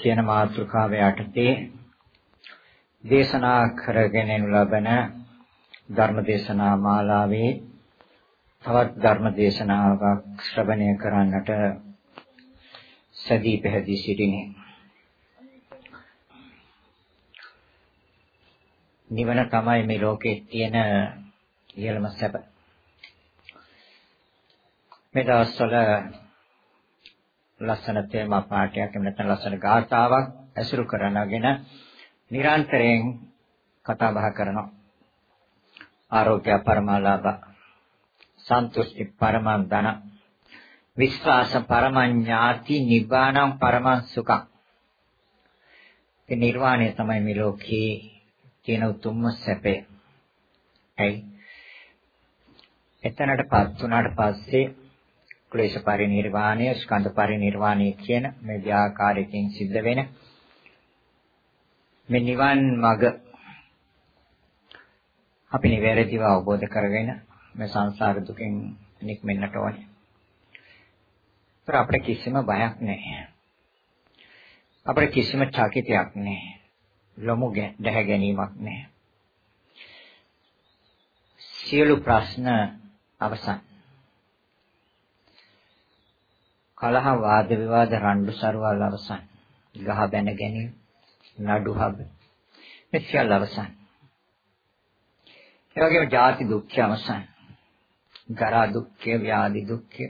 කියන මාතෘකාව යටතේ දේශනා කරගෙන ලබන ධර්ම දේශනා මාලාවේ තවත් ධර්ම දේශනාවක් ශ්‍රවණය කරන්නට සදී පැහැදී සිටිනේ නිවන තමයි මේ ලෝකේ තියෙන ඉහළම සැප. මේ දවස්වල ලස්සන තේමා පාඩයක් එහෙම නැත්නම් ලස්සන ගාථාවක් ඇසුරු කරනගෙන නිරන්තරයෙන් කතා බහ කරනවා. ආරෝග්‍ය පරමාලාභ සන්තුෂ්ටි පරමං ධන විශ්වාස පරමඥාති නිබ්බාණං පරමං සුඛං. ඒ නිර්වාණය තමයි මේ ලෝකේ තියෙන උතුම්ම සැපය. ඇයි? එතනටපත් වුණාට පස්සේ ක්ලේශ පරිනිර්වාණය, ස්කන්ධ පරිනිර්වාණය කියන මේ ව්‍යාකාරයෙන් සිද්ධ වෙන මේ නිවන් මඟ අපි නිවැරදිව අවබෝධ කරගෙන මේ සංසාර දුකෙන් නික්මෙන්නට ඕනේ. ඒතර අපිට කිසිම බයක් නැහැ. අපිට කිසිම චකිතයක් නැහැ. ලොමු දැහැ ගැනීමක් නැහැ. සියලු ප්‍රශ්න අවසන්. කලහ වාද විවාද රණ්ඩු සරුවල් අවසන්. ගහ බැන ගැනීම නඩු හබ මේ සියල්ල අවසන්. ඒ වගේම ජාති දුක්ඛ අවසන්. ගරා දුක්ඛ, ව්‍යාධි දුක්ඛ,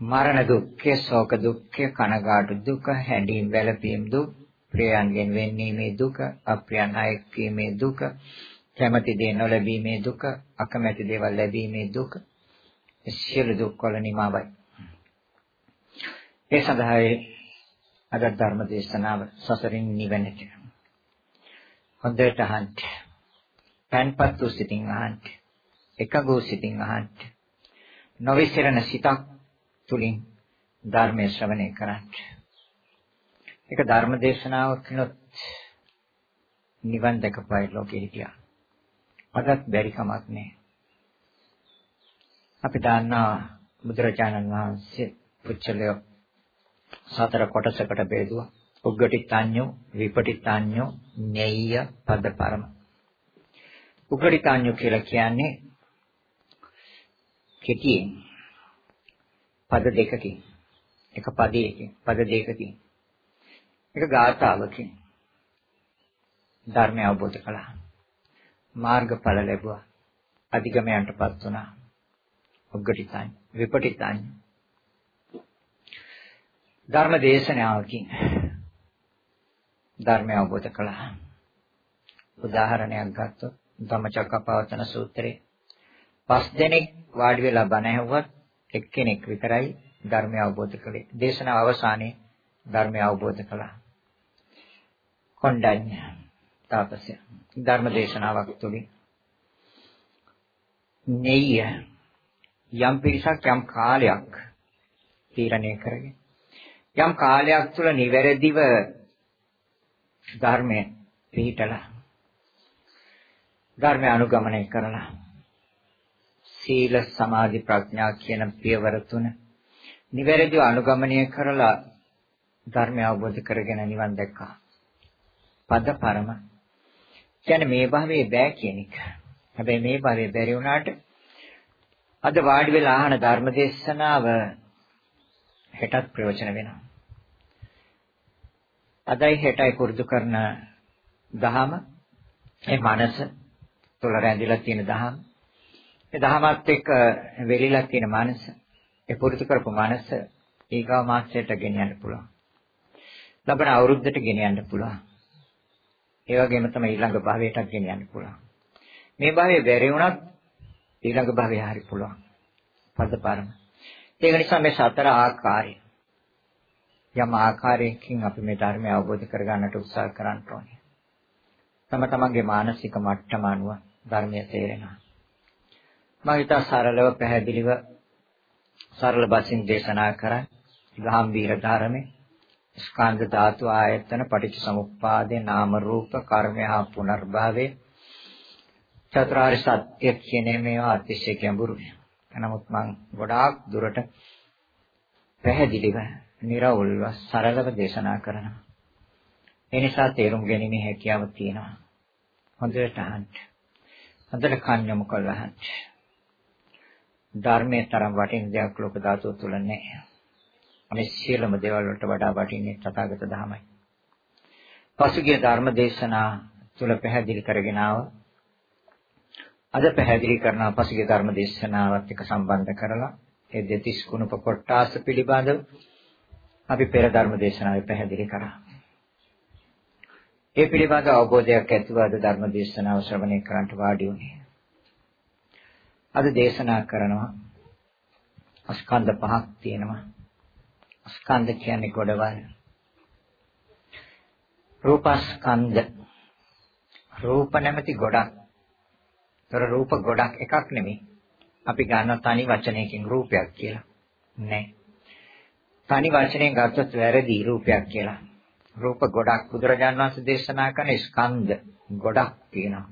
මරණ දුක්ඛ, ශෝක දුක්ඛ, කනගාටු දුක, හැඬීම් වැළපීම් දුක්, ප්‍රියයන්ගෙන් වෙන්නීමේ දුක, අප්‍රියයන් අයෙක්වීමේ දුක, කැමැති දේ නොලැබීමේ දුක, අකමැති දේවල් ලැබීමේ දුක, සියලු දුක් වල නිමාවයි. ඒ සඳහායි අද ධර්ම දේශනාව සසරින් නිවෙන්නට. හොඳට අහන්න. පන්පත් වූ සිතින් අහන්න. එකගෝ සිතින් අහන්න. නොවිසිරණ සිතක් තුලින් ධර්මයේ ශ්‍රවණය කරන්න. ඒක ධර්ම දේශනාවක් කිනොත් නිවන් දැකපයි ලෝකෙ හිටියා. අදත් බැරි කමක් නෑ. අපි දන්නා බුදුරජාණන් වහන්සේ පුච්චලය සතර කොටසකට බෙදුවා. උග්ගටිත්ඤ්ඤෝ, විපටිත්ඤ්ඤෝ, ඤෙය්‍ය පද පරම. උග්ගටිත්ඤ්ඤෝ කියලා කියන්නේ කෙටියෙන් පද දෙකකින් එක පදයකින් පද දෙකකින් එක ගාථාවකින් ධර්මය අවබෝධ කළා. මාර්ගඵල ලැබුවා. අධිගමයන්ටපත් වුණා. උග්ගටිතයි විපටිතයි. ධර්ම දේශනාවකින් ධර්මය අවබෝධ කළා. උදාහරණයක් ගත්තොත් ධම්මචක්කපවත්තන සූත්‍රයේ පස් දෙනෙක් වාඩි වෙලා බණ ඇහුවත් එක්කෙනෙක් විතරයි ධර්මය අවබෝධ කළේ. දේශනාව අවසානයේ ධර්මය අවබෝධ කළා. කොණ්ඩඤ්ඤ තාපසය ධර්ම දේශනාවක් තුළින් නෙය්‍ය යම් පිරිසක් යම් කාලයක් තීරණය කරගෙන යම් කාලයක් තුළ නිවැරදිව ධර්මය පිළිටලා ධර්මය අනුගමනය කරලා සීල සමාධි ප්‍රඥා කියන පියවර තුන නිවැරදිව අනුගමනය කරලා ධර්මය අවබෝධ කරගෙන නිවන් දැක්කා. පද පරම කියන්නේ මේ භවයේ බෑ කියන එක. හැබැයි මේ භවයේ බැරි වුණාට අද වාඩි වෙලා අහන ධර්ම දේශනාව හෙටත් ප්‍රයෝජන වෙනවා. අදයි හෙටයි පුරුදු කරන දහම ඒ මනස තුළ රැඳිලා තියෙන දහම. ඒ දහමත් එක්ක වෙලිලා තියෙන මනස, ඒ පුරුදු කරපු මනස ඊගා මාසයට ගෙනියන්න පුළුවන්. ලබන අවුරුද්දට ගෙනියන්න පුළුවන්. ඒ වගේම තමයි ඊළඟ භවයටත් ගෙනියන්න පුළුවන්. මේ භවයේ බැරි වුණත් ඊළඟ භවය හරි පුළුවන්. පදපරම. ඒක නිසා මේ සතර ආකාරය යම් ආකාරයකින් අපි මේ ධර්මය අවබෝධ කරගන්නට උත්සාහ කරන්න ඕනේ. තම තමන්ගේ මානසික මට්ටම අනුව ධර්මය තේරෙනවා. මම හිතා සරලව පැහැදිලිව සරල බසින් දේශනා කරා ගාම්භීර ධර්මයේ ස්කන්ධ ධාතු ආයතන පටිච්ච සමුප්පාදේ නාම රූප කර්මය හා පුනර්භවයේ චතුරාර්ය සත්‍ය කියන මේවා අතිශය ගැඹුරුයි. නමුත් මම ගොඩාක් දුරට පැහැදිලිව, निराවුල්ව, සරලව දේශනා කරනවා. ඒ නිසා තේරුම් ගැනීමේ හැකියාව තියෙනවා. හොඳට අහන්න. හොඳට කන් යොමු කරලා අහන්න. ධර්මයේ තරම් වටින දෙයක් ලෝක ධාතුව තුල නැහැ. මේ සියලුම දේවල් වලට වඩා වටින්නේ තථාගත ධර්මයි. පසුගිය ධර්ම දේශනා තුල පැහැදිලි කරගෙන ආව අද පැහැදිලි කරන පසුගිය ධර්ම දේශනාවත් එක්ක සම්බන්ධ කරලා ඒ දෙතිස් කුණප කොටාස පිළිබඳව අපි පෙර ධර්ම දේශනාවේ පැහැදිලි කරා. ඒ පිළිබඳ අවබෝධයක් ඇතිව අද ධර්ම දේශනාව ශ්‍රවණය කරන්නට වාඩි වුණේ. අද දේශනා කරනවා ස්කන්ධ පහක් තියෙනවා. ස්කන්ධ කියන්නේ ගොඩවල්. රූපස්කන්ධ රූප නැමැති ගොඩක්. ତොර රූප ගොඩක් එකක් නෙමෙයි. අපි ගන්න තනි වචනයකින් රූපයක් කියලා. නෑ. තනි වචනයෙන් ගත්තොත් වැරදි රූපයක් කියලා. රූප ගොඩක් බුදුරජාණන් වහන්සේ දේශනා කරන ස්කන්ධ ගොඩක් තියෙනවා.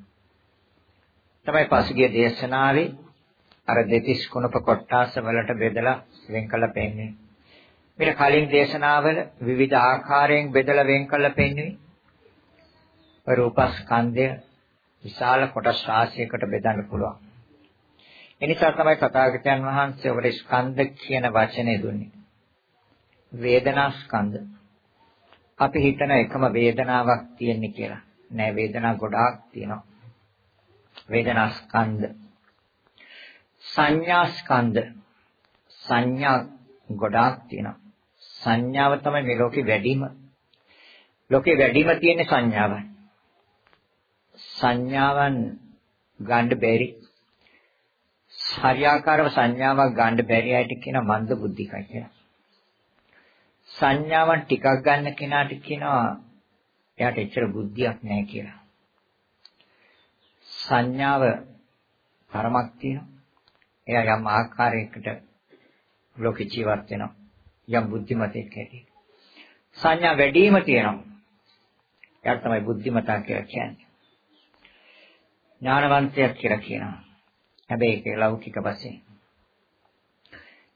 තමයි පසුගිය දේශනාවේ අර දෙතිස් කුණප කොට්ටාස වලට බෙදලා වෙන් කළ පෙන්නේ. මෙන්න කලින් දේශනාවල විවිධ ආකාරයෙන් බෙදලා වෙන් කළ පෙන්වුවේ. රූපස්කන්ධය විශාල කොටස් රාශියකට බෙදන්න පුළුවන්. එනිසා තමයි තථාගතයන් වහන්සේ ඔබට ස්කන්ධ කියන වචනේ දුන්නේ. වේදනා ස්කන්ධ. අපි හිතන එකම වේදනාවක් තියෙන්නේ කියලා. නෑ වේදනා ගොඩාක් තියෙනවා. වේදනා ස්කන්ධ. සංඥා ස්කන්ධ. සංඥා ගොඩාක් තියෙනවා. සංඥාව තමයි මේ ලෝකේ වැඩිම. ලෝකේ වැඩිම තියෙන සංඥාවන්. සංඥාවන් ගන්න බැරි. හරියාකාරව සංඥාවක් ගන්න බැරි අයට කියන මන්ද බුද්ධිකයි කියලා. සංඥාවන් ටිකක් ගන්න කෙනාට කියනවා එයාට එච්චර බුද්ධියක් නැහැ කියලා. සංඥාව තරමක් තියෙනවා. එයා යම් ආකාරයකට ලෝක ජීවත් වෙනවා. යම් බුද්ධිමතෙක් හැටියට. සංඥා වැඩිම තියෙනවා. එයාට තමයි බුද්ධිමතා කියලා කියන්නේ. ඥානවන්තයෙක් කියලා කියනවා. හැබැයි ඒක ලෞකික වශයෙන්.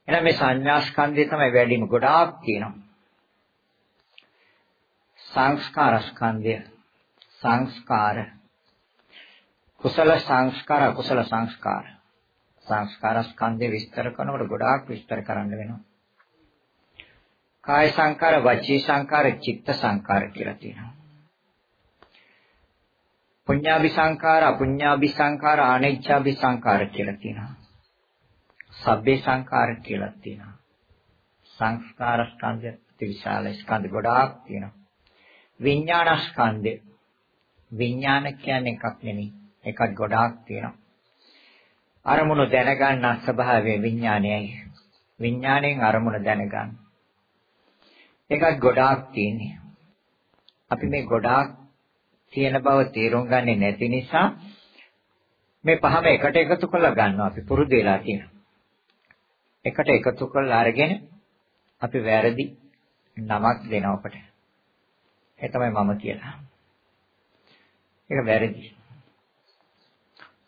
එහෙනම් මේ සංඥා ස්කන්ධය තමයි වැඩිම ගොඩාක් තියෙනවා. සංස්කාර ස්කන්ධය. සංස්කාර. කුසල සංස්කාර අකුසල සංස්කාර. සංස්කාර ස්කන්ධය විස්තර කරනකොට ගොඩාක් විස්තර කරන්න වෙනවා. කාය සංකාර වචී සංකාර චිත්ත සංකාර කියලා තියෙනවා. පුඤ්ඤාභි සංකාර අපුඤ්ඤාභි සංකාර ආනෙච්ඡාභි සංකාර කියලා තියෙනවා. සබ්බේ සංකාර කියලා තියෙනවා. සංස්කාර ස්කන්ධය විශාල ස්කන්ධ ගොඩාක් තියෙනවා. විඥානස්කන්ධය විඥාන කියන්නේ එකක් නෙමෙයි එකක් ගොඩාක් තියෙනවා. අරමුණු දැනගන්න ස්වභාවය විඥානයයි විඥාණයෙන් අරමුණ දැනගන්න. එකක් ගොඩාක් තියෙන්නේ. අපි මේ ගොඩාක් තියෙන බව තේරුම් ගන්නේ නැති නිසා මේ පහම එකට එකතු කරලා ගන්නවා අපි පුරුදු වෙලා තියෙනවා. එකට එකතු කරලා අරගෙන අපි වැරදි නමක් දෙනවා අපට ඒ තමයි මම කියලා. ඒක වැරදි.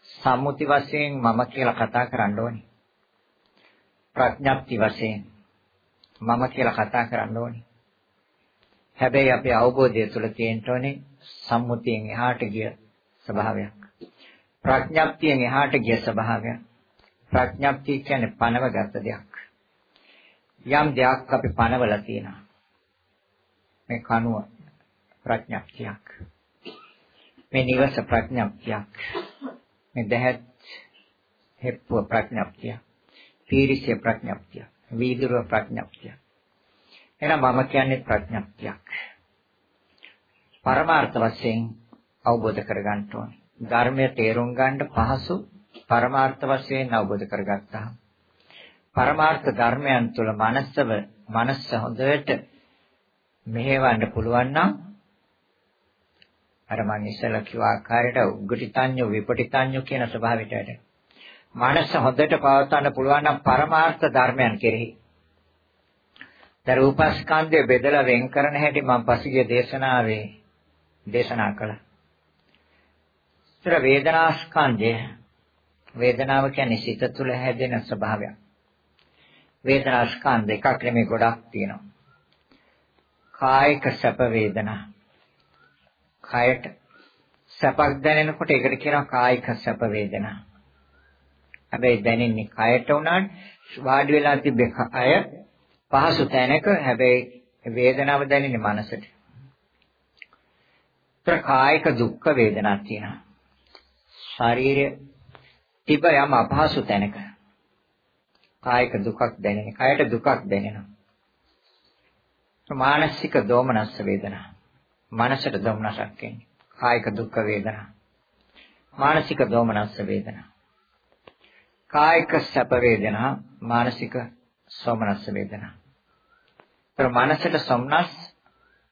සම්මුති වශයෙන් මම කියලා කතා කරන්න ඕනේ. ප්‍රඥප්ති වශයෙන් මම කියලා කතා කරන්න ඕනේ. හැබැයි අපේ අවබෝධය තුළ තියෙන්න ඕනේ සම්මුතියෙන් එහාට ගිය ස්වභාවයක්. ප්‍රඥප්තියෙන් එහාට ගිය ස්වභාවයක්. ප්‍රඥප්තිය කියන්නේ පනවගත් දෙයක්. යම් දෙයක් අපි පනවලා තියෙනවා. මේ කනුව ප්‍රඥප්තියක්. මේ නිවස ප්‍රඥප්තියක්. මේ දැහත් හෙප්පුව ප්‍රඥප්තියක්. පීරිසිය ප්‍රඥප්තියක්. වීදුරුව ප්‍රඥප්තියක්. එහෙනම් මම කියන්නේ ප්‍රඥප්තියක්. පරමාර්ථ වශයෙන් අවබෝධ කරගන්න ඕනේ. ධර්මය තේරුම් ගන්න පහසු පරමාර්ථ වශයෙන් අවබෝධ කරගත්තා. පරමාර්ථ ධර්මයන් තුළ මනසව මනස හොඳට මෙහෙවන්න පුළුවන් නම් අර මම ඉස්සෙල්ලා කිව්ව ආකාරයට උග්ගටිතඤ්ඤෝ විපටිතඤ්ඤෝ කියන ස්වභාවයට වැඩ. මනස හොඳට පවත්වන්න පුළුවන් නම් පරමාර්ථ ධර්මයන් කෙරෙහි. දැන් රූපස්කන්ධය බෙදලා වෙන් කරන හැටි මම පසුගිය දේශනාවේ දේශනා කළා. ඒතර වේදනාස්කන්ධය වේදනාව කියන්නේ සිත තුළ හැදෙන ස්වභාවයක්. වේදනාස්කන්ධ එකක් නෙමෙයි ගොඩක් තියෙනවා. කායික සැප වේදනා. කයට සැපක් දැනෙනකොට ඒකට කියනවා කායික සැප වේදනා. හැබැයි දැනෙන්නේ කයට උනාට වාඩි වෙලා තිබ්බේ කය පහසු තැනක හැබැයි වේදනාව දැනෙන්නේ මනසට. ප්‍රකායික දුක්ඛ වේදනාවක් තියෙනවා. ශරීරය තිබ යම් අපහසු තැනක කායික දුකක් දැනෙන, කයට දුකක් දැනෙනවා. මානසික දෝමනස්ස වේදනා. මනසට දෝමනසක් එන්නේ. කායික දුක් වේදනා. මානසික දෝමනස්ස වේදනා. කායික සැප වේදනා, මානසික සෝමනස්ස වේදනා. ඒතර මනසට සොම්නස්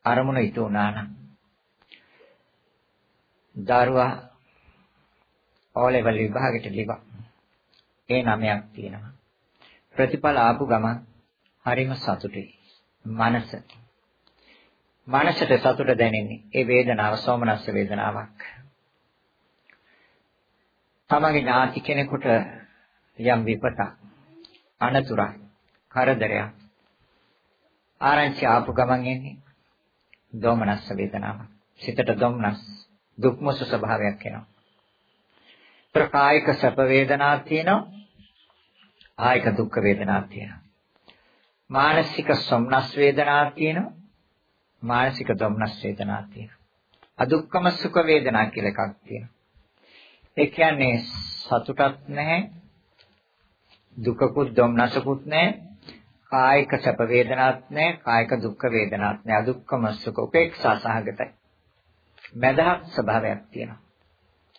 අරමුණ ඉතු වුණා නම් දරුවා ඕලෙවල් විභාගෙට ලිවා. ඒ නමයක් තියෙනවා. ප්‍රතිඵල ආපු ගමන් හරිම සතුටුයි. මනස. මනසට සතුට දැනෙන්නේ ඒ වේදනාව සෝමනස්ස වේදනාවක්. තමගේ ඥාති කෙනෙකුට යම් විපතක් අනතුරක් කරදරයක් ආරංචි ආපු ගමන් එන්නේ දෝමනස්ස වේදනාවක්. සිතට දොම්නස් දුක්මස ස්වභාවයක් එනවා. ප්‍රකායික සැප වේදනාවක් තියෙනවා. ආයක දුක් වේදනාවක් තියෙනවා. මානසික සොම්නස් වේදනාවක් තියෙනවා. මානසික දොම්නස් වේදනාවක් තියෙනවා. අදුක්කම සුඛ වේදනා කියලා එකක් තියෙනවා. ඒ කියන්නේ සතුටක් නැහැ. දුකකුත් දොම්නසකුත් නැහැ. කායික සැප වේදනාවක් නැහැ. කායික දුක් වේදනාවක් නැහැ. අදුක්කම සුඛ උපේක්ෂා සහගතයි. මදහත් ස්වභාවයක් තියෙනවා.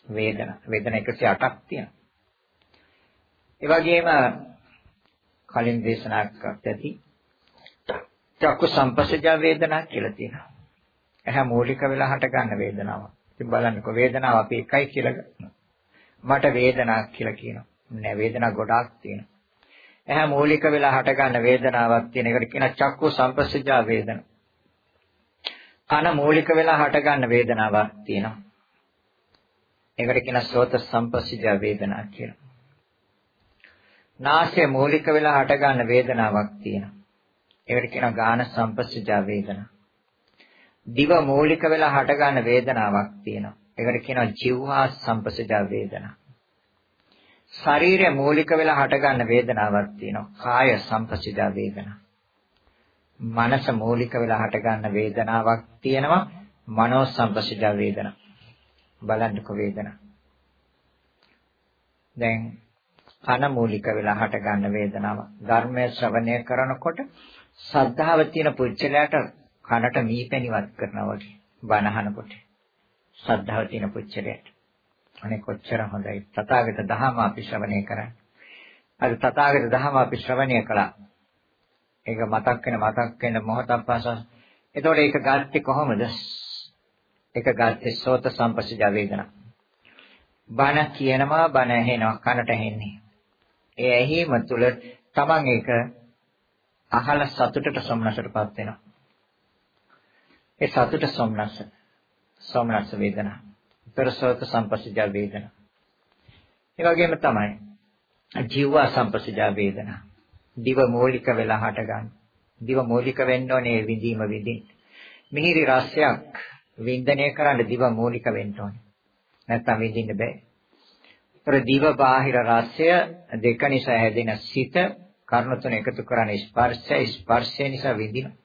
වේදන වේදන 108ක් තියෙනවා. ඒ වගේම කලින් දේශනා කරත් ඇති චක්කු සම්පස්සජා වේදනා කියලා තියෙනවා. එහා මූලික වෙලා හට ගන්න වේදනාවක්. ඉතින් බලන්නකෝ වේදනාව අපි එකයි කියලා ගන්නවා. මට වේදනාවක් කියලා කියනවා. නෑ වේදනා ගොඩාක් තියෙනවා. එහා මූලික වෙලා හට ගන්න වේදනාවක් තියෙන එකට කියන චක්කු සම්පස්සජා වේදනා. කන මූලික වෙලා හට ගන්න වේදනාවක් තියෙනවා. ඒකට කියන සෝත සම්පස්සජා වේදනා කියලා. නාසය මූලික වෙලා හට ගන්න වේදනාවක් තියෙනවා. ඒකට කියනවා ගාන සම්පස්සජා වේදනා. දිව මූලික වෙලා හට ගන්න වේදනාවක් තියෙනවා. ඒකට කියනවා ජීවහා සම්පස්සජා වේදනා. ශරීරය මූලික වෙලා හට ගන්න වේදනාවක් තියෙනවා. කාය සම්පස්සජා වේදනා. මනස මූලික වෙලා හට ගන්න වේදනාවක් තියෙනවා. මනෝ සම්පස්සජා වේදනා. බලන්නකො වේදනා. දැන් කන මූලික වෙලා හට ගන්න වේදනාව. ධර්මය ශ්‍රවණය කරනකොට ශ්‍රද්ධාව තියෙන පුච්චලයට කනට මීපැණිවත් කරනවා වගේ බනහනකොට. ශ්‍රද්ධාව තියෙන පුච්චලයට. අනේ කොච්චර හොඳයි. තථාගත දහම අපි ශ්‍රවණය කරන්නේ. අද තථාගත දහම අපි ශ්‍රවණය කළා. ඒක මතක් වෙන මතක් වෙන මොහොතක් පාසා. එතකොට ඒක ගත්තේ කොහොමද? ඒක ගත්තේ සෝත සම්පස්සජ වේදනා. බණ කියනවා බණ ඇහෙනවා කනට ඇහෙන්නේ. ඒ ඇහිම තුළ තමන් ඒක අහලා සතුටට සොම්නසටපත් වෙනවා. ඒ සතුට සොම්නස. සොම්නස වේදනා. පෙරසෝත සම්පස්සජා වේදනා. ඒ වගේම තමයි ජීව සම්පස්සජා වේදනා. දිව මූලික වෙලා හට ගන්න. දිව මූලික වෙන්න ඕනේ විඳීම විඳින්න. මිහිරි රසයක් වින්දනය කරන්න දිව මූලික වෙන්න ඕනේ. නැත්තම් විඳින්න බෑ. ඒතර දිව බාහිර රසය දෙක නිසා හැදෙන සිත කර්ණ තුන එකතු කරන ස්පර්ශය ස්පර්ශය නිසා විඳිනවා.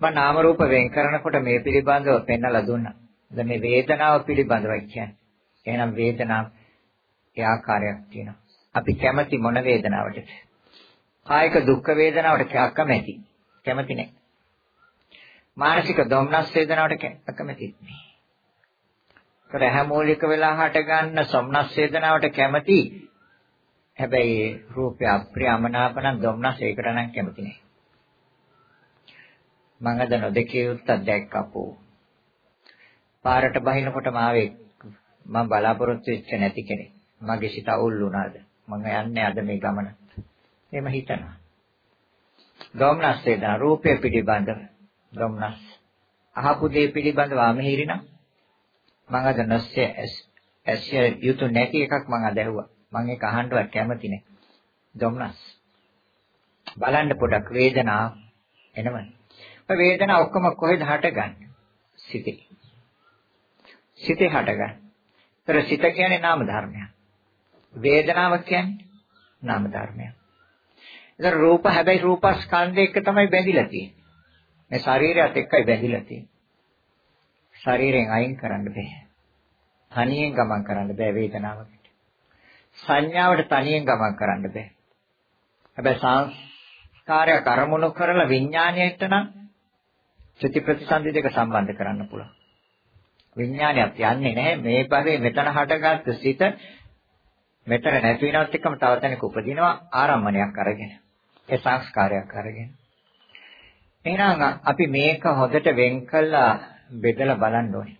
මම නාම රූප වෙන් කරනකොට මේ පිළිබඳව පෙන්වලා දුන්නා. දැන් මේ වේදනාව පිළිබඳව කියන්නේ. එහෙනම් වේදනාව ඒ ආකාරයක් තියෙනවා. අපි කැමති මොන වේදනාවටද? කායික දුක් වේදනාවට කැමති. කැමති නැහැ. මානසික දොම්නස් වේදනාවට කැමති නැහැ. රහ මූලික වෙලා හට ගන්න සොම්නස් වේදනාවට කැමති. හැබැයි රූපය අප්‍රියමනාප නම් දොම්නස් ඒකට නම් කැමති නැහැ. මම අද නොදකේ උත්තර දැක්කපෝ. පාරට බහිනකොටම ආවේ මම බලාපොරොත්තු වෙච්ච නැති කෙනෙක්. මගේ සිත අවුල් වුණාද? මම යන්නේ අද මේ ගමන. එහෙම හිතනවා. දොම්නස් වේදනා රූපය පිළිබඳව දොම්නස්. අහපු දේ පිළිබඳව අමහිරිනම් මම අද නැස්සේ ඇසිය යුතු නැති එකක් මම අද ඇහුවා. මම ඒක අහන්නවත් කැමති නෑ. දොම්නස්. බලන්න පොඩක් වේදනාව එනවනේ. ඔය වේදනාව ඔක්කොම කොහෙද හටගන්නේ? සිතේ. සිතේ හටගන්නේ. ඒතර සිත කියන්නේ නාම ධර්මයක්. වේදනාව කියන්නේ නාම ධර්මයක්. ඒතර රූප හැබැයි රූපස්කන්ධ එක්ක තමයි බැඳිලා තියෙන්නේ. මේ ශරීරයත් එක්කයි බැඳිලා තියෙන්නේ. ශරීරයෙන් අයින් කරන්න බෑ. තනියෙන් ගමන් කරන්න බෑ වේදනාවකට. සංඥාවට තනියෙන් ගමන් කරන්න බෑ. හැබැයි සංස්කාරයක් අරමුණු කරලා විඥාණයට නම් සති ප්‍රතිසන්දි දෙක සම්බන්ධ කරන්න පුළුවන්. විඥානයක් යන්නේ නැහැ මේ භවයේ මෙතන හටගත්තු සිත මෙතන නැති වෙනවත් එක්කම තව තැනක උපදිනවා ආරම්මණයක් අරගෙන. ඒ සංස්කාරයක් අරගෙන. එහෙනම් අපි මේක හොදට වෙන් කළා බෙදලා බලන්න ඕනේ.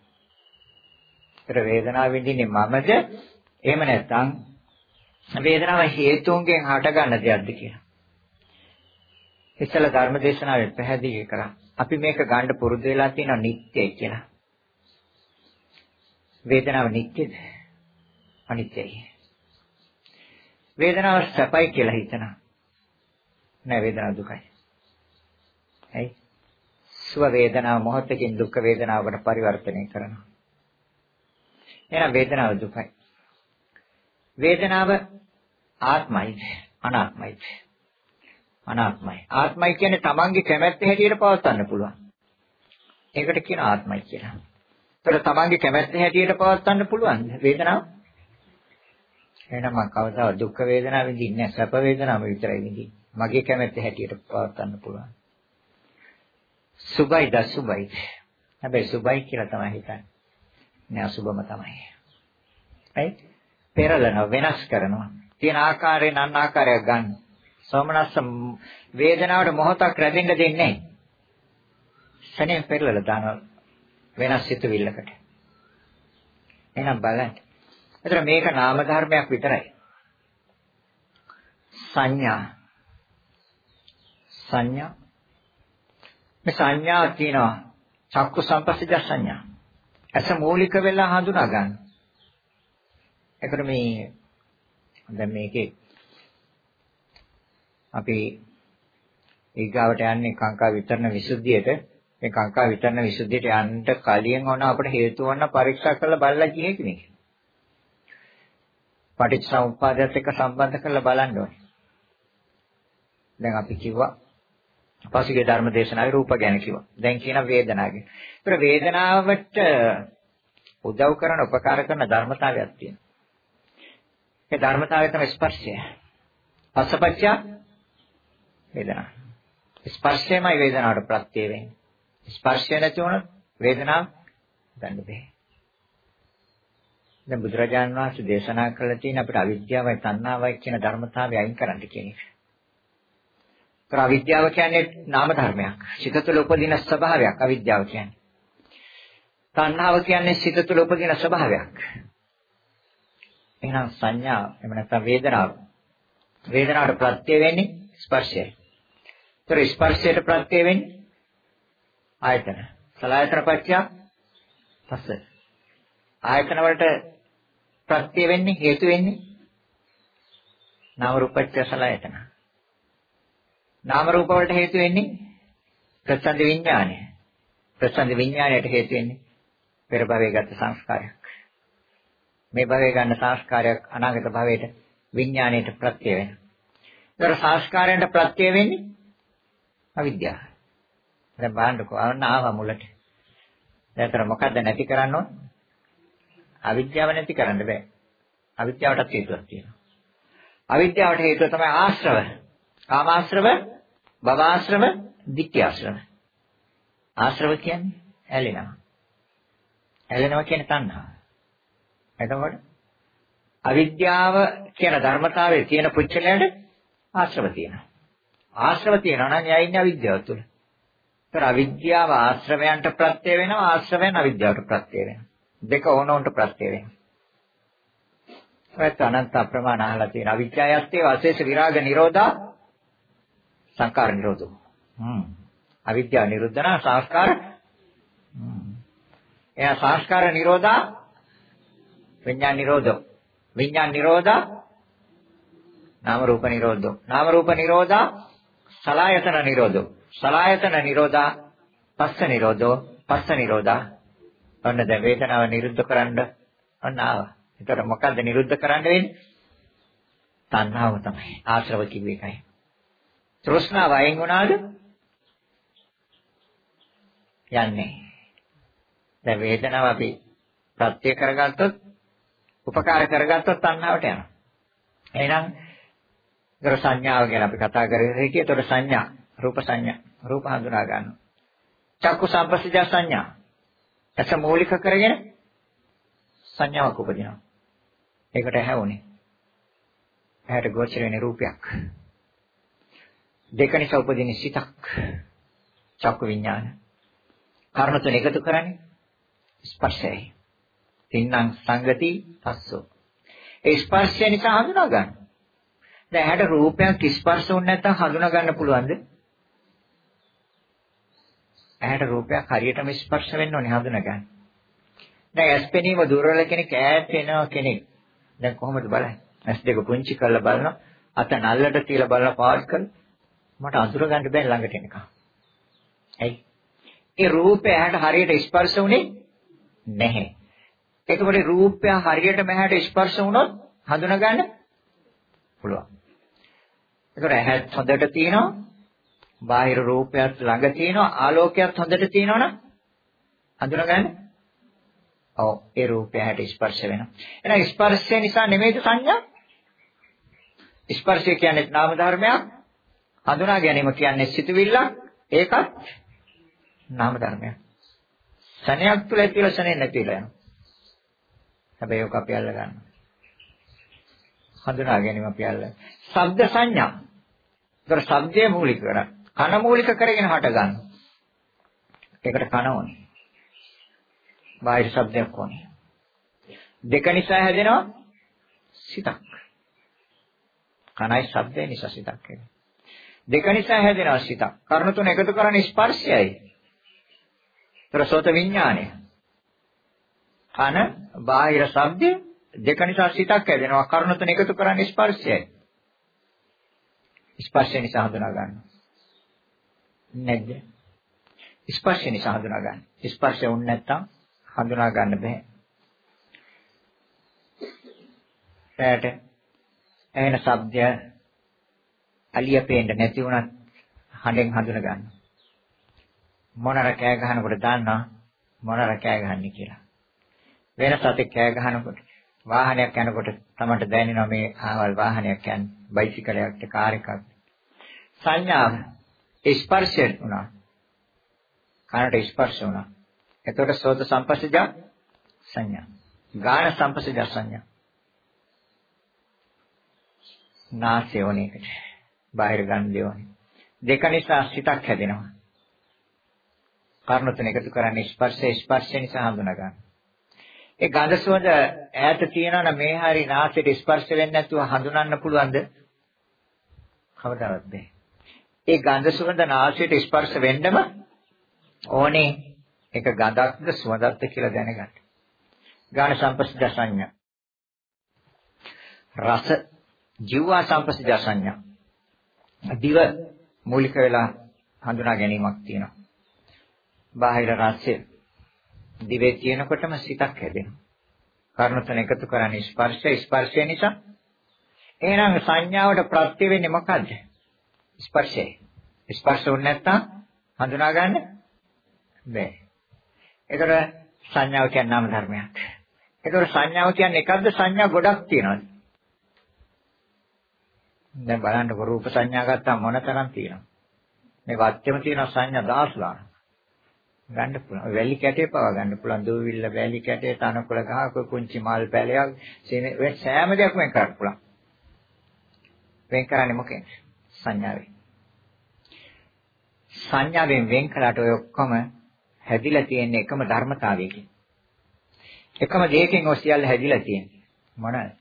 ඒතර වේදනාව විඳින්නේ මමද? එහෙම නැත්නම් වේදනාව හේතුන්ගෙන් හටගන්න දෙයක්ද කියලා. ඉස්සල ධර්ම දේශනාවේ පැහැදිලි කරා. අපි මේක ගන්න පුරුදු වෙලා තියෙනවා නිත්‍යයි කියලා. වේදනාව නිත්‍යද? අනිත්‍යයි. වේදනාව සැපයි කියලා හිතනවා. නෑ වේදනාව දුකයි. ඇයි? සුව වේදනාව මොහොතකින් දුක් වේදනාවකට පරිවර්තනය කරනවා. එහෙනම් වේදනාව දුකයි. වේදනාව ආත්මයි අනාත්මයි. අනාත්මයි. ආත්මයි කියන්නේ තමන්ගේ කැමැත්ත හැටියට පවත්වන්න පුළුවන්. ඒකට කියන ආත්මයි කියලා. ඒතර තමන්ගේ කැමැත්ත හැටියට පවත්වන්න පුළුවන් වේදනාව. එහෙනම් මම කවදාවත් දුක් වේදනාව විඳින්නේ නැහැ. සැප වේදනාව විතරයි විඳින්නේ. මගේ කැමැත්ත හැටියට පවත්වන්න පුළුවන්. සුබයි ද සුබයි. හැබැයි සුබයි කියලා තමයි හිතන්නේ. නෑ අසුබම තමයි. right? පෙරලන වෙනස් කරනවා. තියෙන ආකාරයෙන් අන් ආකාරයක් ගන්න. සෝමනස්ස වේදනාවට මොහොතක් රැඳෙන්න දෙන්නේ නැහැ. සනේ පෙරලලා දාන වෙනස් සිතුවිල්ලකට. එහෙනම් බලන්න. එතන මේක නාම ධර්මයක් විතරයි. සංඥා සංඥා මේ සංඥා තියෙනවා චක්කු සම්පස්සජ සංඥා. ඇස මූලික වෙලා හඳුනා ගන්න. ඒකට මේ දැන් මේකේ අපි ඊගාවට යන්නේ කාංකා විතරන විසුද්ධියට මේ කාංකා විතරන විසුද්ධියට යන්න කලින් ඕන අපිට හේතු වන්න පරීක්ෂා කරලා බලලා කියේ මේක. පටිච්චසමුප්පාදයට එක්ක සම්බන්ධ කරලා බලන්න ඕනේ. දැන් අපි කිව්වා පසුගිය ධර්ම දේශනාවේ රූප ගැන කිව්වා. දැන් කියන වේදනාව ගැන. ඒතර වේදනාවට උදව් කරන උපකාර කරන ධර්මතාවයක් තියෙනවා. ඒ ධර්මතාවය තමයි ස්පර්ශය. පස්සපච්චය වේදනාව. ස්පර්ශයමයි වේදනාවට ප්‍රත්‍ය වෙන්නේ. ස්පර්ශය නැති වුණොත් වේදනාව ගන්න බෑ. දැන් බුදුරජාණන් වහන්සේ දේශනා කළා තියෙන අපිට අවිද්‍යාවයි තණ්හාවයි කියන ධර්මතාවය අයින් කරන්න කියන එක. ඒතර අවිද්‍යාව කියන්නේ නාම ධර්මයක්. සිත තුළ උපදින ස්වභාවයක් අවිද්‍යාව කියන්නේ. තණ්හාව කියන්නේ සිත තුළ උපදින ස්වභාවයක්. එහෙනම් සංඥා එහෙම නැත්නම් වේදනාව. වේදනාවට ප්‍රත්‍ය වෙන්නේ ස්පර්ශයයි. ඒතර ස්පර්ශයට ප්‍රත්‍ය වෙන්නේ ආයතන. සලආයතන පත්‍ය පස්ස. ආයතන වලට ප්‍රත්‍ය වෙන්නේ හේතු වෙන්නේ නාම රූපච්ඡ සලආයතන. නාම රූප වලට හේතු වෙන්නේ ප්‍රසන්න විඥානය. ප්‍රසන්න විඥානයට හේතු වෙන්නේ පෙර භවයේ ගත සංස්කාරයක්. මේ භවයේ ගන්න සංස්කාරයක් අනාගත භවයට විඥාණයට ප්‍රත්‍ය වෙනවා. ඒතර සංස්කාරයන්ට ප්‍රත්‍ය වෙන්නේ අවිද්‍යාව. දැන් බලන්නකෝ අන්න ආවා මුලට. දැන්තර මොකද්ද නැති කරන්න ඕන? අවිද්‍යාව නැති කරන්න බෑ. අවිද්‍යාවටත් හේතුවක් තියෙනවා. අවිද්‍යාවට හේතුව තමයි ආශ්‍රව. කාමාශ්‍රව, භවආශ්‍රව, ditthිආශ්‍රව. ආශ්‍රව කියන්නේ ඇලෙනවා. ඇලෙනවා කියන්නේ තණ්හාව. එතකොට අවිද්‍යාව කියන ධර්මතාවයේ තියෙන පුච්චලයට ආශ්‍රව තියෙනවා. ආශ්‍රව තියෙනවා නම් එයා ඉන්නේ අවිද්‍යාව තුළ. ඒතර අවිද්‍යාව ආශ්‍රවයන්ට ප්‍රත්‍ය වෙනවා ආශ්‍රවයන් අවිද්‍යාවට ප්‍රත්‍ය වෙනවා. දෙක ඕනොන්ට ප්‍රත්‍ය වෙනවා. ඔයත් අනන්ත අප්‍රමාණ අහලා තියෙන අවිද්‍යාවයත් ඒ වාසේස විරාග නිරෝධා සංකාර නිරෝධෝ. හ්ම්. අවිද්‍යාව නිරුද්ධ නම් සංස්කාර හ්ම්. එයා සංස්කාර නිරෝධා විඥාන නිරෝධෝ. විඥාන නිරෝධා නාම රූප නිරෝධෝ. නාම රූප නිරෝධා සලායතන නිරෝධෝ. සලායතන නිරෝධා පස්ස නිරෝධෝ. පස්ස නිරෝධා ඔන්න දැන් වේදනාව නිරුද්ධ කරන්න ඔන්න ආවා. ඒතර මොකද්ද නිරුද්ධ කරන්න වෙන්නේ? තණ්හාව තමයි. ආශ්‍රව කිව්ව එකයි. තෘෂ්ණාව අයින් වුණාද? යන්නේ. දැන් වේදනාව අපි ප්‍රත්‍ය කරගත්තොත් උපකාර කරගත්තොත් තණ්හාවට යනවා. එහෙනම් ඒතර සංඥාව ගැන අපි කතා කරගෙන හිටියේ. ඒතර සංඥා, රූප සංඥා, රූප හඳුනා ගන්නවා. චක්කු සම්පස්සජ සංඥා. ඇස මූලික කරගෙන සංඥාවක් උපදිනවා. ඒකට ඇහැවුනේ. ඇහැට ගෝචර වෙන රූපයක්. දෙක නිසා උපදින සිතක්. චක්කු විඥාන. කර්ණ තුන එකතු කරන්නේ ස්පර්ශයයි. තින්නම් සංගති පස්සෝ. ඒ ස්පර්ශය නිසා හඳුනා ගන්න. දැන් ඇහැට රූපයක් ස්පර්ශ වුනේ නැත්නම් හඳුනා ගන්න පුළුවන්ද? ඇහැට රූපයක් හරියටම ස්පර්ශ වෙන්න ඕනේ හඳුනා ගන්න. දැන් ඇස් පෙනීම දුර්වල කෙනෙක් ඈත් වෙනවා කෙනෙක්. දැන් කොහොමද බලන්නේ? ඇස් දෙක පුංචි කරලා බලනවා. අත නල්ලට තියලා බලලා පාස් කරලා මට අඳුර ගන්න බැහැ ළඟට එනකම්. ඇයි? ඒ රූපය ඇහැට හරියට ස්පර්ශ වුනේ නැහැ. එතකොට රූපය හරියට මහැට ස්පර්ශ වුණොත් හඳුනා ගන්න පුළුවන්. ඒකට ඇහත් හොඳට තියෙනවා. බාහිර රූපයක් ළඟ තියෙනවා. ආලෝකයක් හොඳට තියෙනවනම් හඳුනා ගන්න. ඔව් ඒ රූපය හැට ස්පර්ශ වෙනවා. එහෙනම් ස්පර්ශය නිසා නෙමෙයිද සංඥා? ස්පර්ශය කියන්නේ නාම ධර්මයක්. හඳුනා ගැනීම කියන්නේ සිතුවිල්ලක්. ඒකත් නාම ධර්මයක්. ශනයක් තුල ඇතිවලා ශනේ නැතිලා යනවා. හැබැයි ඔක අපි අල්ල ගන්නවා. හඳුනා ගැනීම අපි අල්ල. ශබ්ද සංඥා. ඒතර ශබ්දයේ මූලික කරා. කන මූලික කරගෙන හට ගන්නවා. ඒකට කන ඕනේ. බාහිර ශබ්දයක් ඕනේ. දෙක නිසා හැදෙනවා සිතක්. කනයි ශබ්දේ නිසා සිතක් හැදෙනවා. දෙක නිසා හැදෙනවා සිතක්. කර්ණ තුන එකතු කරන්නේ ස්පර්ශයයි. ත්‍රසෝත විඥානය. කන බාහිර ශබ්ද දෙක නිසා සිතක් හැදෙනවා. කර්ණ තුන එකතු කරන්නේ ස්පර්ශයයි. ස්පර්ශය නිසා හඳුනා ගන්නවා. නැද්ද? ස්පර්ශය නිසා හඳුනා ගන්න. ස්පර්ශය වුණ නැත්තම් හඳුනා ගන්න බෑ. ඈට ඇහෙන ශබ්දය අලිය පේන්න නැති වුණත් හඬෙන් හඳුන ගන්න. මොනර කෑ ගහනකොට දන්නවා මොනර කෑ ගහන්නේ කියලා. වෙන සතෙක් කෑ ගහනකොට වාහනයක් යනකොට තමයි දැනෙනවා මේ ආවල් වාහනයක් යන්නේ බයිසිකලයක් කාර් එකක්. සංඥාව ස්පර්ශය වුණා. කනට ස්පර්ශ වුණා. එතකොට සෝත සම්පස්සජ සංඥා. ගාන සම්පස්සජ සංඥා. නාසය ඕනේකට. බාහිර ගන්ධය ඕනේ. දෙක නිසා සිතක් හැදෙනවා. කර්ණ තුන එකතු කරන්නේ ස්පර්ශය ස්පර්ශය නිසා හඳුනා ගන්න. ඒ ගඳ සුවඳ ඈත තියෙනවා නම් මේ හරි නාසයට ස්පර්ශ වෙන්නේ නැතුව හඳුනන්න පුළුවන්ද? කවදාවත් බැහැ. ඒ ගඳ සුවඳ නාසයට ස්පර්ශ වෙන්නම ඕනේ. ඒක ගඳක්ද සුවඳක්ද කියලා දැනගන්න. ගාන සම්පස්සද සංඥා. රස ජීවා සම්පස්සද සංඥා. දිව මූලික වෙලා හඳුනා ගැනීමක් තියෙනවා. බාහිර රසය දිවේ තියෙනකොටම සිතක් හැදෙනවා. කර්ණතන එකතු කරන්නේ ස්පර්ශය ස්පර්ශය නිසා එහෙනම් සංඥාවට ප්‍රත්‍ය වෙන්නේ මොකද්ද? ස්පර්ශය. ස්පර්ශ වුනේ නැත්තම් හඳුනා ගන්න බෑ. ඒතර සංඥාව කියන්නේ නාම ධර්මයක්. ඒතර සංඥාව කියන්නේ එකක්ද සංඥා ගොඩක් තියෙනවද? දැන් බලන්නකො රූප සංඥා ගත්තාම මොන තරම් තියෙනවද? මේ වාක්‍යෙම තියෙන සංඥා දහස් ගාණක්. ගන්න පුළුවන්. වැලි කැටේ පවා ගන්න පුළුවන්. දූවිල්ල වැලි කැටේ තනකොළ ගහක කුංචි මල් පැලයක් සේම සෑම දෙයක්ම වෙන් කරන්න පුළුවන්. වෙන් කරන්නේ මොකෙන්ද? සංඥාවෙන්. සංඥාවෙන් වෙන් කළාට ඔය ඔක්කොම හැදිලා තියෙන එකම ධර්මතාවයකින්. එකම දෙයකින් ඔය සියල්ල හැදිලා තියෙන්නේ. මොනවාද?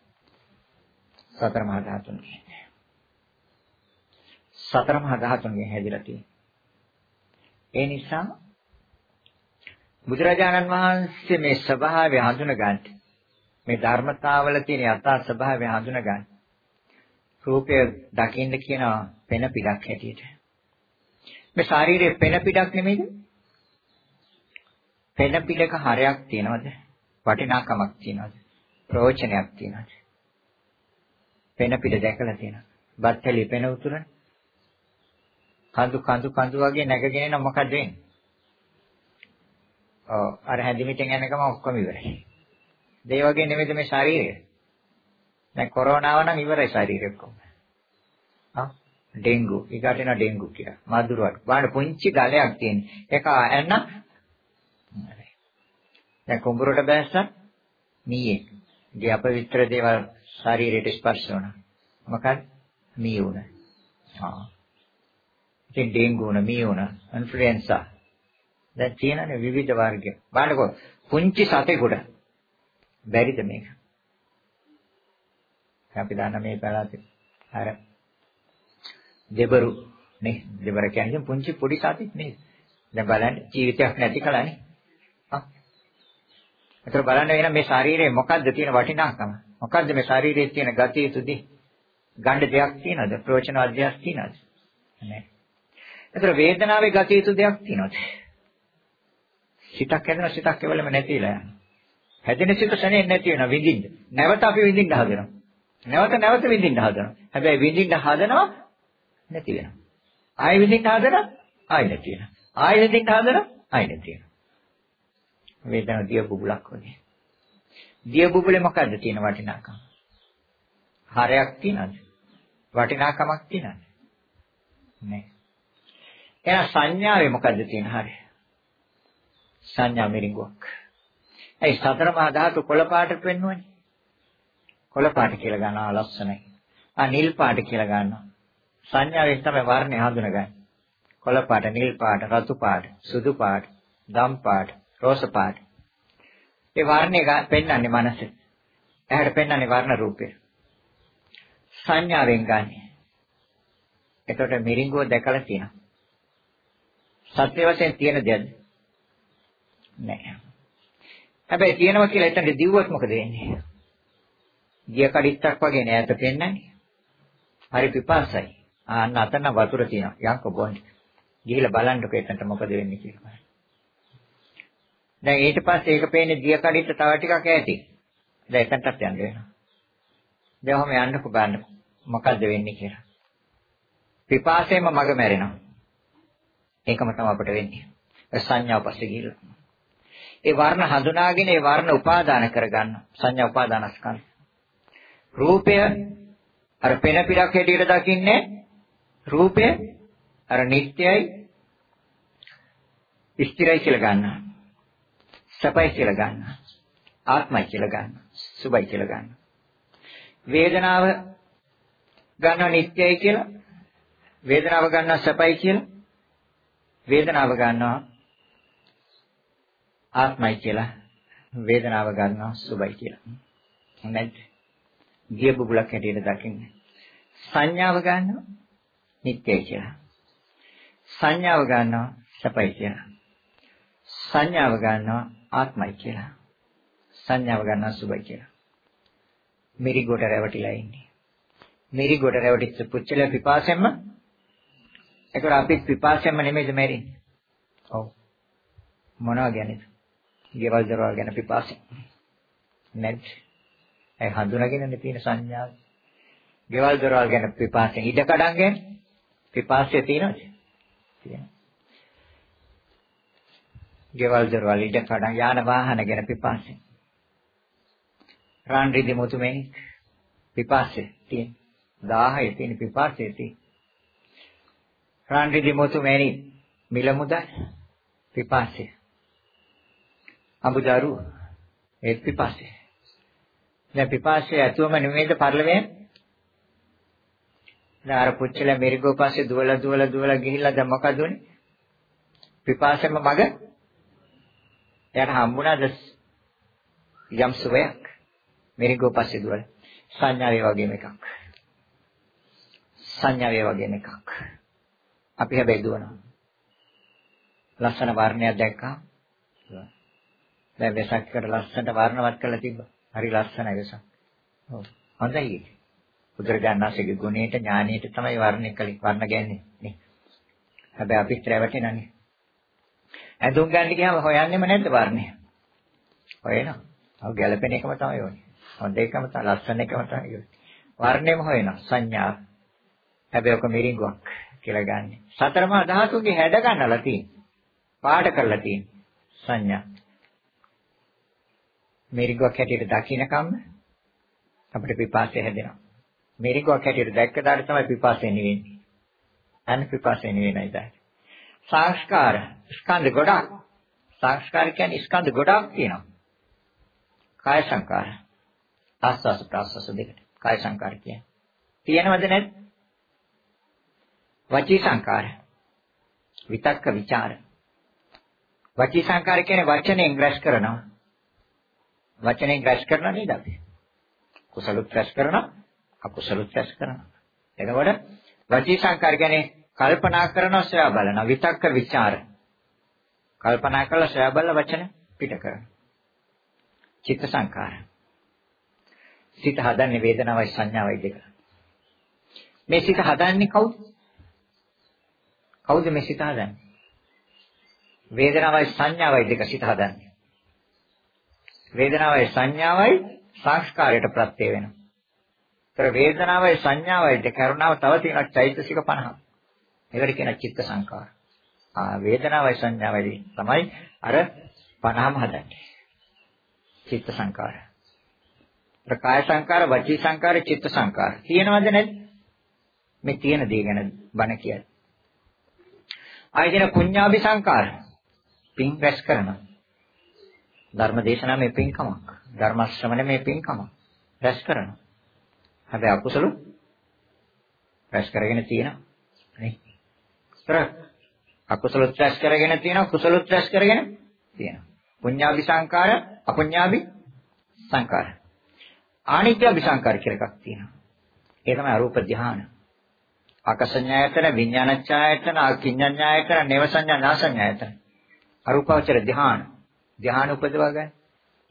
සතර මහා ධාතුන්ගෙන්. සතර මහා ධාතුන්ගෙන් හැදිලා තියෙන්නේ. ඒ නිසා බුදුරජාණන් වහන්සේ මේ ස්වභාවය හඳුනගන්න. මේ ධර්මතාවල තියෙන යථා ස්වභාවය හඳුනගන්න. රූපය දකින්න කියනවා පෙන පිටක් හැටියට. මේ ශාරීරියේ පෙන පිටක් නෙමෙයිද? පෙන පිටක හරයක් තියනවද? වටිනාකමක් තියනවද? ප්‍රයෝජනයක් තියනවද? පෙන පිට දැකලා තියෙනවා බත්තලි පෙන උතුරන. කඳු කඳු කඳු වගේ නැගගෙන එන මොකද වෙන්නේ? ඔව් අර හැදිමිටෙන් යනකම ඔක්කොම ඉවරයි. ඒ වගේ නෙමෙයිද මේ ශරීරය? දැන් කොරෝනාව නම් ඉවරයි ශරීරය ඔක්කොම. ආ ඩෙන්ගු, ඊකට එන ඩෙන්ගු කියලා. මදුරුවට. බලන්න පුංචි ගලයක් තියෙන. ඒක එන්න දැන් කුඹුරට බැස්සා මීයේ. ගේ අපවිත්‍ර දේවල් ශරීරයට ස්පර්ශ වුණා. මොකක්ද? මී වුණා. ආ. ඉතින් ඩෙන්ගු වුණා, මී වුණා, ඉන්ෆ්ලුවෙන්සා දැන් තියෙනනේ විවිධ වර්ග. බලන්නකෝ පුංචි සතෙකුට බැරිද මේක? අපි දන්න මේ පළාතේ අර දෙබරු නේ දෙබර කියන්නේ පුංචි පොඩි සතෙක් නේ. දැන් බලන්න ජීවිතයක් නැති කලනේ. හා. ඒතර බලන්න වෙන මේ ශරීරයේ මොකද්ද තියෙන වටිනාකම? මොකද්ද මේ ශරීරයේ තියෙන ගතිය තුදී? ගන්න දෙයක් තියෙනවද? ප්‍රයෝජන අධ්‍යාස තියෙනවද? නැහැ. ඒතර වේදනාවේ ගතිය තු දෙයක් තියෙනවද? සිතක් හැදෙන සිතක් කෙවලම නැතිලා යනවා. හැදෙන සිත සනේ නැති වෙනවා විඳින්න. නැවත අපි විඳින්න හදනවා. නැවත නැවත විඳින්න හදනවා. හැබැයි විඳින්න හදනවා නැති වෙනවා. ආයෙ විඳින්න හදනවා ආයෙ නැති වෙනවා. ආයෙ විඳින්න හදනවා ආයෙ නැති වෙනවා. වේදනාව දිය බුබුලක් වගේ. දිය බුබුලේ මොකද්ද තියෙන වටිනාකම? හරයක් තියනද? වටිනාකමක් තියනද? නෑ. එහෙනම් සංඥාවේ මොකද්ද තියෙන හරය? සංඥා මිරිඟුවක්. ඒ සතර මහා ධාතු කොළ පාටට පෙන්වන්නේ. කොළ පාට කියලා ගන්නවා ලස්සනයි. ආ නිල් පාට කියලා ගන්නවා. සංඥාවෙන් තමයි වර්ණය හඳුනගන්නේ. කොළ පාට, නිල් පාට, රතු පාට, සුදු පාට, දම් පාට, රෝස පාට. ඒ වර්ණය පෙන්වන්නේ මනසේ. ඇහැට පෙන්වන්නේ වර්ණ රූපය. සංඥාවෙන් ගන්නෙ. එතකොට මිරිඟුව දැකලා තියෙනවා. සත්‍ය වශයෙන් තියෙන දෙයක්ද? නැහැ. හැබැයි තියෙනවා කියලා එතන දිව්වොත් මොකද වෙන්නේ? ගිය කඩਿੱත්තක් වගේ නෑත පෙන්නන්නේ. හරි පිපාසයි. ආන්න අතන වතුර තියෙනවා. යන්කො බොන්න. ගිහිල්ලා බලන්නකෝ එතනට මොකද වෙන්නේ කියලා. දැන් ඊට පස්සේ ඒක පේන්නේ දිය කඩਿੱත්ත තව ටිකක් ඈතින්. දැන් එතනටත් යන්න වෙනවා. දැන් ඔහම යන්නකෝ බලන්න මොකද්ද වෙන්නේ කියලා. පිපාසයෙන්ම මග මැරෙනවා. ඒකම තමයි අපිට වෙන්නේ. සංඥාව පස්සේ ගිහිල්ලා. ඒ වර්ණ හඳුනාගෙන ඒ වර්ණ උපාදාන කරගන්න සංඥා උපාදානස්කන්ධ. රූපය අර පෙන පිටක් හැටියට දකින්නේ රූපය අර නිට්ටයයි ස්ථිරයි කියලා ගන්නවා. සපයි කියලා ගන්නවා. ආත්මයි කියලා ගන්නවා. සුභයි කියලා ගන්නවා. වේදනාව ගන්නවා නිට්ටයයි කියලා වේදනාව ගන්නවා සපයි කියලා වේදනාව ගන්නවා ආත්මයි කියලා වේදනාව ගන්නවා සුබයි කියලා. නැද්ද? ගිය බුබුලක් හැටියට දකින්නේ. සංඥාව ගන්නවා නිත්‍යයි කියලා. සංඥාව ගන්නවා සපයි කියලා. සංඥාව ගන්නවා ආත්මයි කියලා. සංඥාව ගන්නවා සුබයි කියලා. මිරි ගොඩ රැවටිලා ඉන්නේ. මිරි ගොඩ රැවටිච්ච පුච්චල පිපාසෙම්ම ඒකට අපි පිපාසෙම්ම නෙමෙයිද මැරෙන්නේ. ඔව්. මොනවා ගැනද? ගෙවල් දරවල් ගැන පිපාසය. නැත්. ඒ හඳුනාගෙනනේ තියෙන සංඥාව. ගෙවල් දරවල් ගැන පිපාසයෙන් ඉඩ කඩන් ගැන පිපාසය තියෙනවද? තියෙනවා. ගෙවල් දොරවල් ඉඩ කඩන් යාන වාහන ගැන පිපාසෙ. රාන් රිදි මුතුමෙනි පිපාසෙ තියෙන. 1000 තියෙන පිපාසෙ තියෙන. රාන් රිදි මුතුමෙනි මිල මුදල් පිපාසෙ. අඹදරු ඒ පිපාසෙ. දැන් පිපාසය ඇතුවම නෙමෙයිද පරිලවෙන්නේ? දැන් අර පුච්චල මෙරිගෝ පස්සේ දුවලා දුවලා දුවලා ගිහිල්ලා දැන් මොකද උනේ? පිපාසෙම මග එයාට හම්බුණාද යම් සුවයක් මෙරිගෝ පස්සේ දුවලා සංඥාවේ වගේම එකක්. සංඥාවේ වගේම එකක්. අපි හැබැයි දුවනවා. ලස්සන වර්ණයක් දැක්කා. දැන් වෙසක් කර ලස්සනට වර්ණවත් කරලා තිබ්බා. හරි ලස්සනයි වෙසක්. ඔව්. හොඳයි. බුදුරජාණන් වහන්සේගේ ගුණයට ඥානයට තමයි වර්ණය කලින් වර්ණ ගන්නේ නේ. හැබැයි අපිත් රැවටෙනනේ. ඇඳුම් ගන්න ගියාම හොයන්නෙම නැද්ද වර්ණය? හොයනවා. ඔව් ගැළපෙන එකම තමයි ඕනේ. හොඳ එකම තමයි ලස්සන එකම තමයි ඕනේ. වර්ණයම හොයනවා සංඥා. හැබැයි ඔක මිරිඟුවක් කියලා ගන්න. සතරමා ධාතුන්ගේ හැඩ ගන්නලා තියෙන්නේ. පාඩ කරලා තියෙන්නේ. සංඥා. මිරිඟුවක් හැටියට දකින්නකම් අපිට පිපාසය හැදෙනවා. මිරිඟුවක් හැටියට දැක්ක දාට තමයි පිපාසය නිවෙන්නේ. අන්න පිපාසය නිවෙන්නේ නැහැ. සංස්කාර ස්කන්ධ ගොඩක්. සංස්කාර කියන්නේ ස්කන්ධ ගොඩක් තියෙනවා. කාය සංකාර. ආස්වාස ප්‍රාස්වාස දෙකට. කාය සංකාර කියන්නේ. තියෙනවද නැද්ද? වචී සංකාර. විතක්ක ਵਿਚාර. වචී සංකාර කියන්නේ වචනෙන් රැස් කරනවා. වචනෙන් රැස් කරනවා නේද අපි? කුසලුත් රැස් කරනවා, අකුසලුත් රැස් කරනවා. එතකොට වචී සංකාර කියන්නේ කල්පනා කරනවා සොයා බලනවා විතක්ක ਵਿਚාර. කල්පනා කරලා සොයා බලලා වචන පිට කරනවා. චිත්ත සංකාර. සිත හදන්නේ වේදනාවයි සංඥාවයි දෙක. මේ සිත හදන්නේ කවුද? කවුද මේ සිත හදන්නේ? වේදනාවයි සංඥාවයි දෙක සිත හදන්නේ. වේදනාවයි සංඥාවයි සංස්කාරයට ප්‍රත්‍ය වෙනවා. ඒතර වේදනාවයි සංඥාවයි දෙක කරුණාව තව තියෙනවා චෛතසික 50. ඒකට කියන චිත්ත සංකාර. ආ වේදනාවයි සංඥාවයි තමයි අර 50ම හදන්නේ. චිත්ත සංකාර. ප්‍රකාය සංකාර, වචී සංකාර, චිත්ත සංකාර. තියෙනවද නැද්ද? මේ තියෙන දේ ගැන බණ කියන්නේ. ආයතන පුඤ්ඤාභි සංකාර. පින් රැස් කරනවා. ධර්ම දේශනා මේ පින්කමක්. ධර්ම ශ්‍රවණ මේ පින්කමක්. රැස් කරනවා. හැබැයි අකුසල රැස් කරගෙන තියෙනවා. නේ? තර අකුසල රැස් කරගෙන තියෙනවා කුසල රැස් කරගෙන තියෙනවා. පුඤ්ඤාභි සංකාර, අපුඤ්ඤාභි සංකාර. ආනිත්‍යභි සංකාර කියලා එකක් තියෙනවා. ඒ තමයි අරූප ධානය. ආකසඤ්ඤායතන, විඥානච්ඡායතන, අකිඤ්ඤඤ්ඤායතන, නේවසඤ්ඤා නාසඤ්ඤායතන. අරූපාවචර ධානය. ධ්‍යාන උපදවා ගන්න.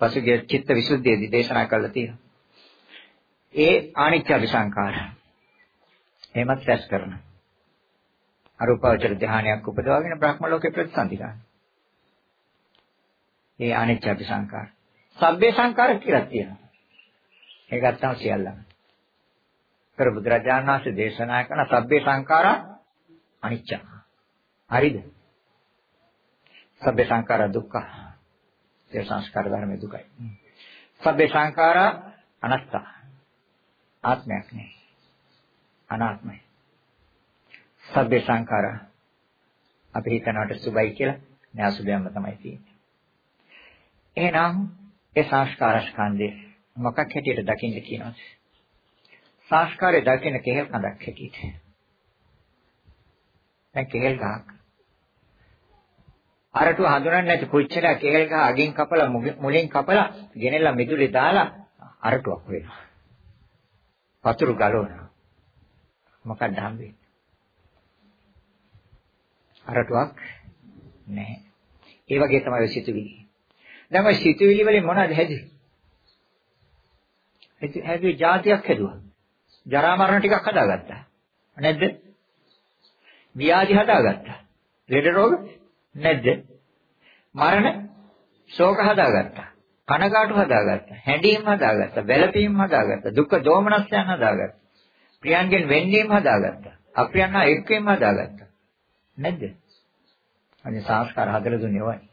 පසුගිය චිත්ත විසුද්ධියේදී දේශනා කළා තියෙනවා. ඒ ආනිත්‍ය විසංකාර. එහෙමත් රැස් කරන. අරූපාවචර ධ්‍යානයක් උපදවාගෙන බ්‍රහ්ම ලෝකේ ප්‍රතිසන්දි ගන්න. ඒ අනිත්‍ය විසංකාර. සබ්බේ සංකාර කියලා තියෙනවා. ඒ ගත්තම සියල්ලම. කර බුදුරජාණන් වහන්සේ දේශනා කරන සබ්බේ සංකාරා අනිච්ච. හරිද? සබ්බේ සංකාර දුක්ඛ. ඒ සංස්කාර ධර්මයේ දුකයි. සබ්බේ සංඛාරා අනත්තා. ආත්මයක් නේ. අනාත්මයි. සබ්බේ සංඛාරා අපි හිතනවට සුබයි කියලා නෑ අසුබයක්ම තමයි තියෙන්නේ. එහෙනම් ඒ සංස්කාර ස්කන්ධය මොකක් හැටියට දකින්න කියනවද? සංස්කාරය දකින්න කෙහෙල් කඳක් හැටියට. දැන් කෙහෙල් ගහක් අරටුව හඳුනන්නේ නැති පුච්චලා කේල් ගහ අගින් කපලා මුලින් කපලා ගෙනෙලා මිදුලේ දාලා අරටුවක් වෙනවා. වතුරු ගලවනවා. මොකක්ද හම්බෙන්නේ? අරටුවක් නැහැ. ඒ වගේ තමයි සිතුවිලි. දැන් ඔය සිතුවිලි වලින් මොනවද හැදුවේ? හැදුවේ જાතියක් හැදුවා. ජරා මරණ ටිකක් හදාගත්තා. නැද්ද? ව්‍යාධි හදාගත්තා. ලෙඩ රෝග නැද්ද? මරණ ශෝක හදාගත්තා. කනගාටු හදාගත්තා. හැඬීම් හදාගත්තා. වැළපීම් හදාගත්තා. දුක් දෝමනස්යන් හදාගත්තා. ප්‍රියන්ගෙන් වෙන්නේම හදාගත්තා. අප්‍රියන්නා එක්කෙම හදාගත්තා. නැද්ද? අනේ සංස්කාර හදලා දුන්නේ ඔයයි.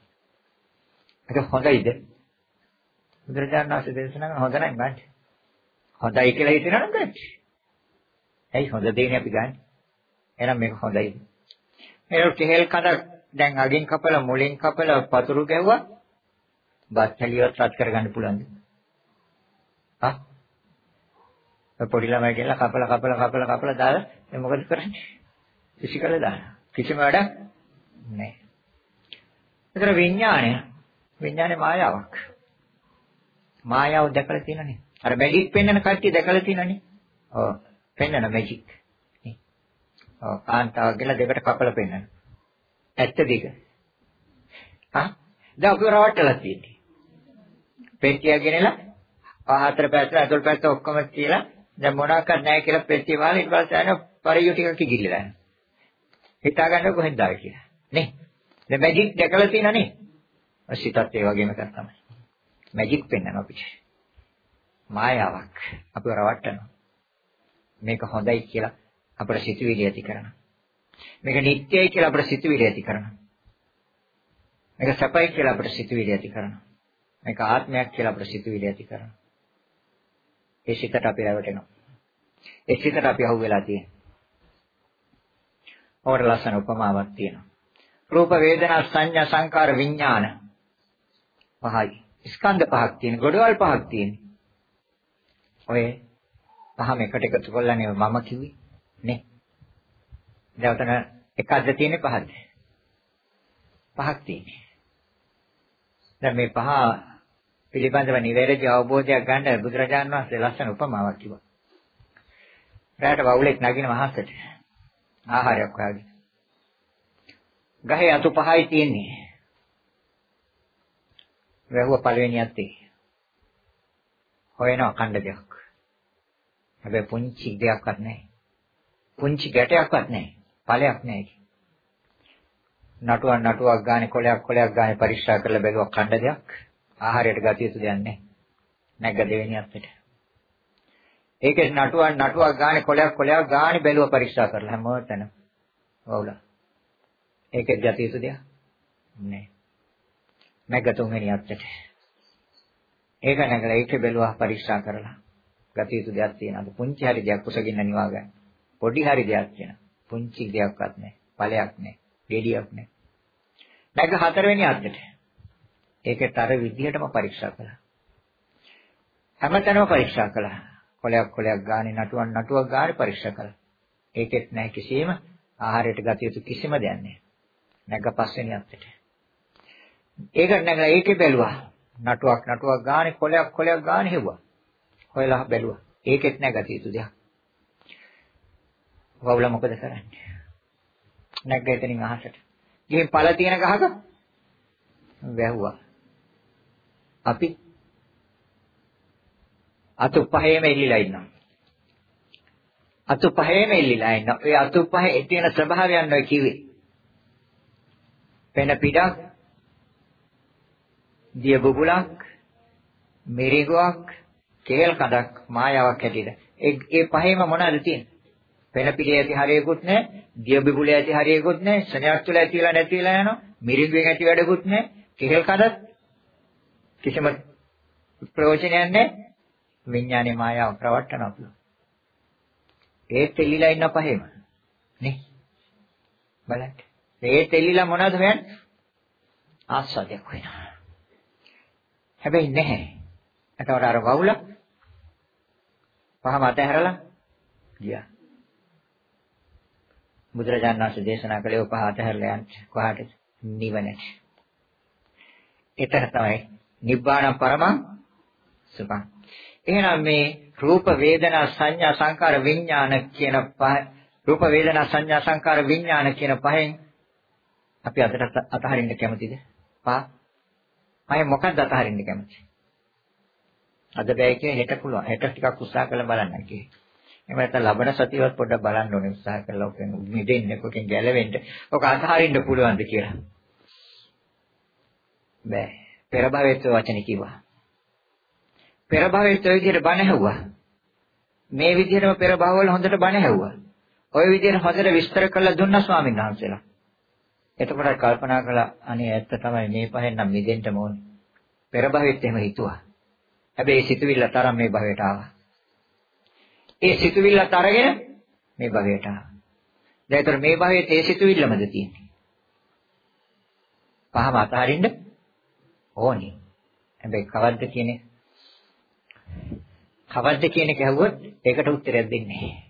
ඒක හොඳයිද? බුදුරජාණන් වහන්සේ දේශනා කරන හොඳ නැහැ ගන්න. හොඳයි කියලා හිතනනම් ගන්න. ඇයි හොඳ දෙන්නේ අපි ගන්න? එහෙනම් මේක හොඳයි. ඒක කෙහෙල් කඳ දැන් අගින් කපලා මුලින් කපලා පතුරු ගැව්වා බත්තලියවත් රත් කරගන්න පුළුවන්ද? හා? පොඩි ළමයි කියලා කපලා කපලා කපලා කපලා දාලා මේ මොකද කරන්නේ? ඉසිකල දානවා. කිසිම වැඩක් නැහැ. ඒතර විඥාණය විඥානේ මායාවක්. මායාව දැකලා තියෙනනේ. අර මැජික් පෙන්වන කට්ටිය දැකලා තියෙනනේ. ඔව්. පෙන්වන මැජික්. ඔව්. කාන්තාවක් කියලා දෙකට කපලා පෙන්වනවා. 72. හා දැන් ඔක රවට්ටලා තියෙන්නේ. පෙට්ටිය ගෙනලා පහතර පැත්ත අතුල් පැත්ත ඔක්කොම තියලා දැන් මොනවාක්වත් නැහැ කියලා පෙට්ටිය වහලා ඊට පස්සේ ආන පරියු ටිකක් කිගිල්ලලා. හිතා ගන්න කොහෙන්ද ආවේ කියලා. නේ. දැන් මැජික් දැකලා තියෙනා නේ. අසිතත් ඒ වගේම එකක් තමයි. මැජික් පෙන්වනවා අපිට. මායාවක් අපිව රවට්ටනවා. මේක හොඳයි කියලා අපේ සිතුවිලි ඇති කරනවා. මේක නිත්‍යයි කියලා අපට සිතුවිලි ඇති කරනවා. මේක සපයි කියලා අපට සිතුවිලි ඇති කරනවා. මේක ආත්මයක් කියලා අපට සිතුවිලි ඇති කරනවා. ඒ සිතට අපි රැවටෙනවා. ඒ සිතට අපි අහුවෙලා තියෙනවා. ඔකට ලස්සන උපමාවක් තියෙනවා. රූප වේදනා සංඥා සංකාර විඥාන පහයි. ස්කන්ධ පහක් තියෙන, ගොඩවල් පහක් තියෙන. ඔය පහම එකට එකතු කරලා නේ මම කිව්වේ. නේ. දැන් උතන එකක්ද තියෙන්නේ පහක්ද? පහක් තියෙන්නේ. දැන් මේ පහ පිළිබඳව නිවැරදි අවබෝධයක් ගන්න බුදුරජාණන් වහන්සේ ලස්සන උපමාවක් කිව්වා. රැයට වවුලෙක් නගින මහස්සට ආහාරයක් හොයාගෙන. ගහේ අතු පහයි තියෙන්නේ. වැහුව පළවෙනි අත්තේ. හොයනවා කණ්ඩ දෙයක්. හැබැයි පුංචි දෙයක්වත් නැහැ. පුංචි ගැටයක්වත් නැහැ. ඵලයක් නැහැ. නටුවක් නටුවක් ගානේ කොලයක් කොලයක් ගානේ පරික්ෂා කරලා බැලුවා කණ්ඩ දෙයක්. ආහාරයට ගතිය යුතු දෙයක් නැහැ. නැග්ග දෙවෙනි අත්තට. ඒකේ නටුවක් නටුවක් ගානේ කොලයක් කොලයක් ගානේ බැලුවා පරික්ෂා කරලා හැමෝටම. වවුලා. ඒකේ ගතිය යුතු දෙයක් නැහැ. නැග්ග තුන්වෙනි අත්තට. ඒක නැගලා ඒකේ බැලුවා පරීක්ෂා කරලා. ගත යුතු දෙයක් තියෙනවද? පුංචි හරි දෙයක් කුසගින්න නිවා ගන්න. පොඩි හරි දෙයක් තියෙන. පුංචි දෙයක්වත් නැහැ. ඵලයක් නැහැ. ගෙඩියක් නැහැ. නැග හතරවෙනි අත්තට. ඒකේ තර විදිහටම පරීක්ෂා කළා. හැමතැනම පරීක්ෂා කළා. කොලයක් කොලයක් ගානේ නටුවක් නටුවක් ගානේ පරීක්ෂා කළා. ඒකෙත් නැහැ කිසිම ආහාරයට ගත යුතු කිසිම දෙයක් නැහැ. නැග පස්වෙනි අත්තට. ඒකට නැගලා ඒකේ බැලුවා. නටුවක් නටුවක් ගානේ කොලයක් කොලයක් ගානේ හෙව්වා. හොයලා බැලුවා. ඒකෙත් නැගතිය යුතු දෙයක්. වවුල මොකද කරන්නේ? නැග්ග එතනින් අහසට. ගිහින් පළ තියෙන ගහක වැහුවා. අපි අතු පහේම එල්ලිලා ඉන්නවා. අතු පහේම එල්ලිලා ඉන්නවා. ඒ අතු පහේ තියෙන ස්වභාවයන් ඔය කිව්වේ. පෙන පිටක් දිය බුබුලක්, මිරිගුවක්, කේල් කඩක් මායාවක් හැටියට. ඒ ඒ පහේම මොනවද තියෙන්නේ? පෙන පිළි ඇති හරියකුත් නැහැ, දිය බුබුලේ ඇති හරියකුත් නැහැ, ශනයක් තුල ඇතිලා නැතිලා යනවා, මිරිගුවෙන් ඇති වැඩකුත් නැහැ, කේල් කඩත් කිසිම ප්‍රයෝජනයක් නැහැ. විඥානේ මායාව ප්‍රවට්ටනවා පුළුවන්. ඒ තෙලිලා ඉන්න පහේම නේ බලන්න. ඒ තෙලිලා මොනවද හොයන්නේ? ආස්වාදයක් වෙනවා. හැබැයි නැහැ. එතකොට අර වවුල පහම අතහැරලා ගියා. බුදුරජාණන් වහන්සේ දේශනා කළේ ඔපහ අතහැරලා යන්න කොහාටද? නිවනට. ඒතර තමයි නිබ්බාන පරමං සුඛං. එහෙනම් මේ රූප වේදනා සංඥා සංකාර විඥාන කියන පහ රූප වේදනා සංඥා සංකාර විඥාන කියන පහෙන් අපි අදට අතහරින්න කැමතිද? පහ මම මොකක්ද අතහරින්න කැමති? අද බෑ කිය හෙට පුළුවන්. හෙට ටිකක් උත්සාහ කරලා බලන්න කියේ. එහෙම නැත්නම් ලබන සතියවත් පොඩ්ඩක් බලන්න ඕනේ උත්සාහ කරලා ඔකෙන් මිදෙන්න, ඔකෙන් ගැලවෙන්න. ඔක අතහරින්න පුළුවන්ද කියලා. බෑ. පෙර භවෙත් වචන කිව්වා. පෙර භවෙත් ඔය විදිහට බණ ඇහුවා. මේ විදිහටම පෙර භවවල හොඳට බණ ඇහුවා. ඔය විදිහට හොඳට විස්තර කරලා දුන්නා ස්වාමීන් වහන්සේලා. එතකොට කල්පනා කළා අනේ ඇත්ත තමයි මේ පහෙන් නම් මිදෙන්න ඕනේ. පෙර භවෙත් එහෙම හිතුවා. හැබැයි සිතුවිල්ල තරම් මේ භවයට ආවා. ඒ සිතුවිල්ලත් අරගෙන මේ භවයට ආවා. දැන් ඒතර මේ භවයේ ඒ සිතුවිල්ලමද තියෙන්නේ. පහම අතහරින්න ඕනේ. හැබැයි කවද්ද කියන්නේ? කවද්ද කියන එක ඇහුවොත් ඒකට උත්තරයක් දෙන්නේ නැහැ.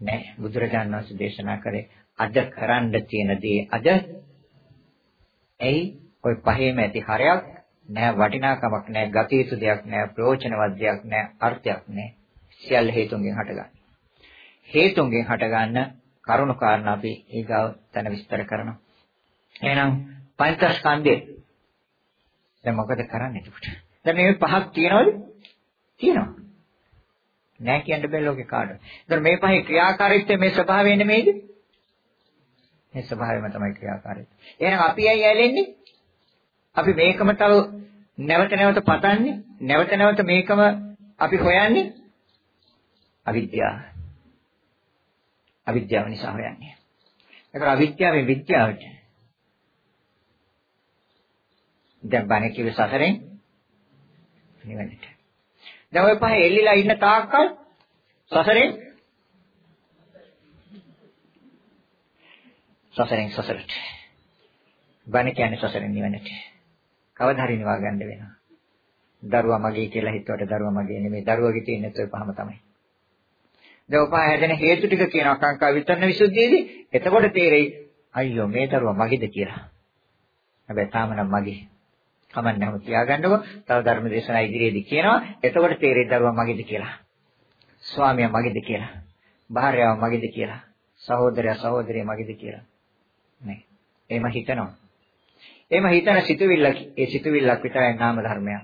නෑ බුදුරජාණන් වහන්සේ දේශනා කරේ අද කරන්න තියෙන දේ අද ඇයි ওই පහේම ඇති හරයක් නෑ වටිනාකමක් නෑ ගතියුතු දෙයක් නෑ ප්‍රයෝජනවත් දෙයක් නෑ අර්ථයක් නෑ සියල්ල හේතුන්ගෙන් හටගන්න හේතුන්ගෙන් හටගන්න කරුණු කාරණා අපි ඊගාව තන විස්තර කරනවා එහෙනම් පංචස්කන්ධය දැන් මොකද කරන්නේ එතකොට දැන් මේ පහක් තියනවද තියෙනවා නෑ කියන්න බෑ ලෝකේ කාටවත්. ඒතර මේ පහේ ක්‍රියාකාරීත්වය මේ ස්වභාවය නෙමෙයිද? මේ ස්වභාවයම තමයි ක්‍රියාකාරීත්වය. එහෙනම් අපි ඇයි ඇලෙන්නේ? අපි මේකම තව නැවත නැවත පතන්නේ, නැවත නැවත මේකම අපි හොයන්නේ අවිද්‍යාව. අවිද්‍යාව නිසා හොයන්නේ. ඒකර අවිද්‍යාවේ විද්‍යාවට. දැන් බණ කිව්ව සසරෙන් නිවනට. දැන් ඔය පහේ එල්ලිලා ඉන්න තාක්කල් සසරෙන් සසරෙන් සසරට. බණ කියන්නේ සසරෙන් නිවනට. කවදා හරි නිවා ගන්න වෙනවා. දරුවා මගේ කියලා හිතුවට දරුවා මගේ නෙමෙයි. දරුවගේ තියෙන ඔය පහම තමයි. දැන් ඔපා හැදෙන හේතු ටික කියන අකංකා විතරන විසුද්ධියේදී එතකොට තේරෙයි අයියෝ මේ දරුවා මගේද කියලා. හැබැයි තාම නම් මගේ. කමන්නේ නැව තියාගන්නකො. තව ධර්ම දේශනා ඉදිරියේදී කියනවා. එතකොට තේරෙයි දරුවා මගේද කියලා. ස්වාමියා මගේද කියලා. භාර්යාව මගේද කියලා. සහෝදරයා සහෝදරිය මගේද කියලා. නේ. එහෙම හිතනවා. එහෙම හිතන සිතුවිල්ල ඒ සිතුවිල්ලක් විතරයි නාම ධර්මයක්.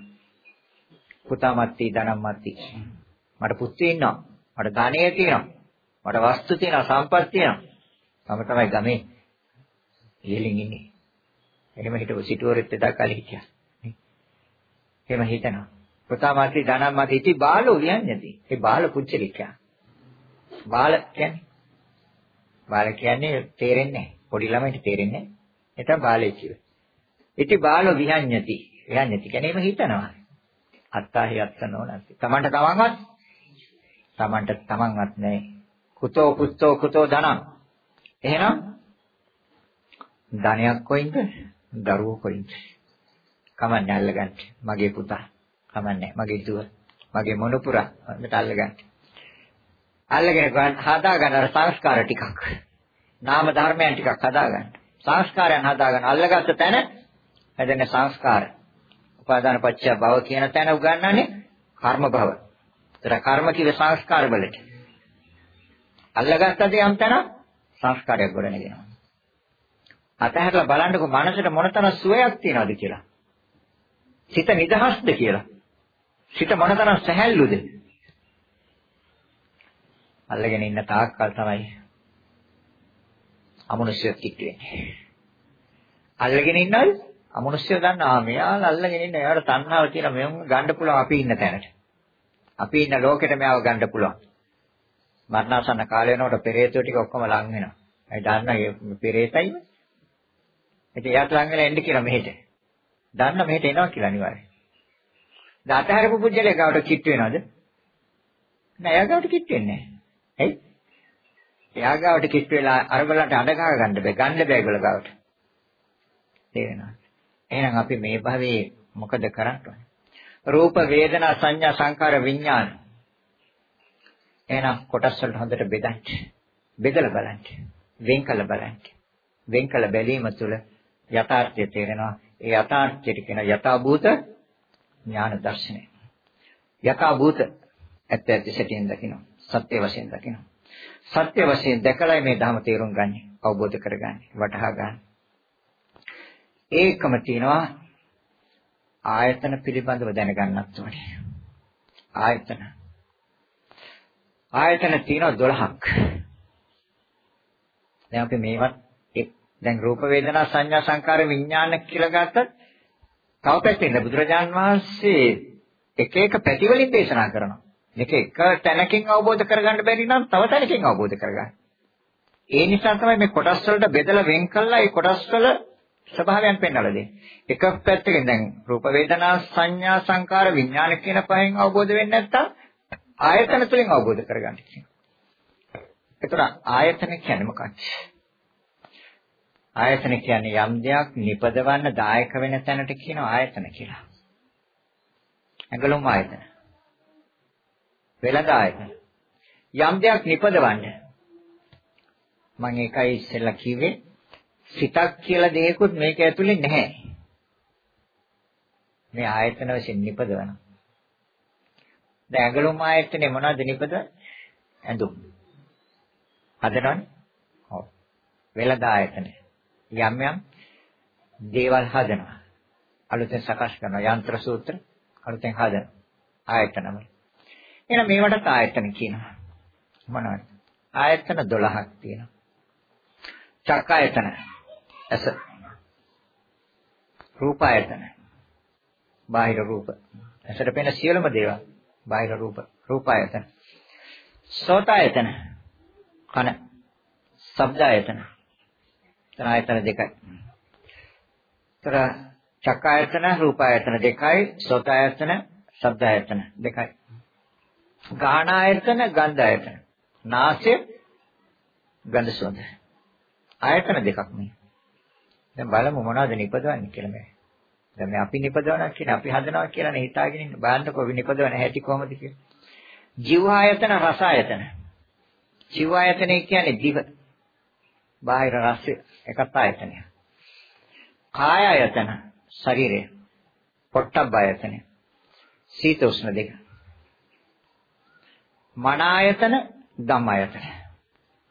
පුතාමත්ති ධනම්මත්ති. මට පුත්‍රය ඉන්නවා. මට ධනෙ තියෙනවා. මට වස්තු තියෙනවා, සම්පත් තියෙනවා. මම තමයි ගමේ ඉහළින් ඉන්නේ. එහෙම හිටපු සිටුවරෙත් එදා කලින් හිටියා. එහෙම හිතනවා. ප්‍රතාමාති ධනම්මාති ඉති බාලෝ වියන්නති. ඒ බාල පුච්චලිකා. බාල කියන්නේ බාල කියන්නේ තේරෙන්නේ නැහැ. පොඩි ළමයිට තේරෙන්නේ නැහැ. ඒක බාලේ කිව්වේ. ඉති බාලෝ වියන්නති. වියන්නති කියන්නේ එහෙම හිතනවා. අත්තාහි අත්තනෝ නැති. තමන්ට තමන්වත් තමන්ට තමන්වත් නැහැ. කුතෝ පුත්තෝ කුතෝ ධනං. එහෙනම් ධනයක් කොයින්ද? දරුවෝ කොයින්ද? කමන්නේ අල්ලගන්න. මගේ පුතා. කමන්නේ. මගේ දුව. මගේ මොනුපුරා. මට අල්ලගන්න. අල්ලගෙන ගන්න හදා ගන්න අර සංස්කාර ටිකක්. නාම ධර්මයන් ටිකක් හදා ගන්න. සංස්කාරයන් හදා ගන්න. අල්ලගත්ත තැන හැදෙන සංස්කාර. උපාදාන පත්‍ය භව කියන තැන උගන්වන්නේ කර්ම භව. ඒතර කර්ම කිව්ව සංස්කාර වලට. අල්ලගත්තද යම් තැන සංස්කාරයක් ගොඩනගෙනවා. අතහැරලා බලන්නකො මනසට මොනතරම් සුවයක් තියනවද කියලා. සිත නිදහස්ද කියලා. සිත මොනතරම් සැහැල්ලුද? අල්ලගෙන ඉන්න තාක්කල් තමයි අමනුෂ්‍යයෙක් කිට්ටු වෙන්නේ. අල්ලගෙන ඉන්නවද? අමනුෂ්‍යය දන්නා මෙයාලා අල්ලගෙන ඉන්න එයාට තණ්හාව කියලා මෙවන් ගන්න පුළුවන් අපි ඉන්න තැනට. අපි ඉන්න ලෝකෙට මෙයාව ගන්න පුළුවන්. මරණාසන්න කාලය වෙනකොට පෙරේතෝ ටික ඔක්කොම ලං වෙනවා. ඒ දන්න පෙරේතයිම. ඉතින් එයාට ලං වෙලා එන්න කියලා මෙහෙට. දන්න මෙහෙට එනවා කියලා අනිවාර්යයෙන්. දැන් අතහැරපු පුජ්‍යලේ ගාවට කිට් වෙනවද? නෑ එයා ගාවට කිට් වෙන්නේ නෑ. ඇයි? එයා ගාවට කිට් වෙලා අරගලන්ට අඬ ගහ ගන්න බෑ. ගන්න බෑ ඒගොල්ල ගාවට. තේරෙනවද? එහෙනම් අපි මේ භවයේ මොකද කරන්නේ? රූප වේදනා සංඥා සංකාර විඥාන එහෙනම් කොටස් වලට හොඳට බෙදන්න. බෙදලා බලන්න. වෙන් කළ බලන්න. වෙන් කළ බැලීම තුළ යථාර්ථය තේරෙනවා. ඒ යථාර්ථයට කියන යථාභූත ඥාන දර්ශනය. යථාභූත ඇත්ත ඇත්ත සැටියෙන් දකිනවා. සත්‍ය වශයෙන් දකිනවා. සත්‍ය වශයෙන් දැකලා මේ ධර්ම තේරුම් ගන්න, අවබෝධ කරගන්න, වටහා ගන්න. ඒකම තියෙනවා ආයතන පිළිබඳව දැනගන්නත් ඕනේ. ආයතන. ආයතන තියෙනවා 12ක්. දැන් අපි මේවත් දැන් රූප වේදනා සංඥා සංකාර විඥාන කියලා ගත්තත් තව පැත්තෙන් බුදුරජාන් වහන්සේ එක එක පැති වලින් දේශනා කරනවා. මේක එක තැනකින් අවබෝධ කරගන්න බැරි නම් තව තැනකින් අවබෝධ කරගන්න. ඒ නිසා තමයි මේ කොටස් වලට බෙදලා වෙන් කළා ඒ කොටස් වල ස්වභාවයන් පෙන්වලා දෙන්නේ. එක පැත්තකින් දැන් රූප වේදනා සංඥා සංකාර විඥාන කියන පහෙන් අවබෝධ වෙන්නේ නැත්තම් ආයතන තුලින් අවබෝධ කරගන්න කියනවා. ඒතර ආයතන කියන්නේ මොකක්ද? ආයතන කියන්නේ යම් දෙයක් නිපදවන්න දායක වෙන තැනට කියන ආයතන කියලා. ඇඟලුම් ආයතන. වෙළඳ ආයතන. යම් දෙයක් නිපදවන්න මම ඒකයි ඉස්සෙල්ලා කිව්වේ සිතක් කියලා දෙයක්වත් මේක ඇතුලේ නැහැ. මේ ආයතන වශයෙන් නිපදවන. දැන් ඇඟලුම් ආයතනේ මොනවද නිපද? ඇඳුම්. හදනවනේ. ඔව්. වෙළඳ ආයතන. යම් යම් දේවල් හදනවා. අලුතෙන් සකස් කරනවා යන්ත්‍ර සූත්‍ර අලුතෙන් හදන ආයතනම. එහෙනම් මේවට ආයතන කියනවා. මොනවද? ආයතන 12ක් තියෙනවා. චක්කායතන ඇස. රූපායතන. බාහිර රූප. ඇසට පෙනෙන සියලුම දේවල් බාහිර රූප රූපායතන. සෝතායතන. කන. ශබ්දායතන. තන ආයතන දෙකයි. තර චක්කායතන රූපායතන දෙකයි. සෝතායතන ශබ්දායතන දෙකයි. ගාහනායතන ගන්ධායතන. නාසය ගන්ධ සුවඳ. ආයතන දෙකක් මේ. දැන් බලමු මොනවද නිපදවන්නේ කියලා මේ. දැන් මේ අපි නිපදවනවා කියන්නේ අපි හදනවා කියලානේ හිතාගෙන ඉන්න. බලන්නකෝ අපි නිපදවන හැටි කොහොමද කියලා. ජීව ආයතන රස ආයතන. ජීව ආයතනය කියන්නේ දිව. බාහිර රස එකත් ආයතනය. කාය ආයතන ශරීරය. පොට්ටබ්බ ආයතනය. සීත උෂ්ණ දෙක. මන ආයතන ධම්ම ආයතන.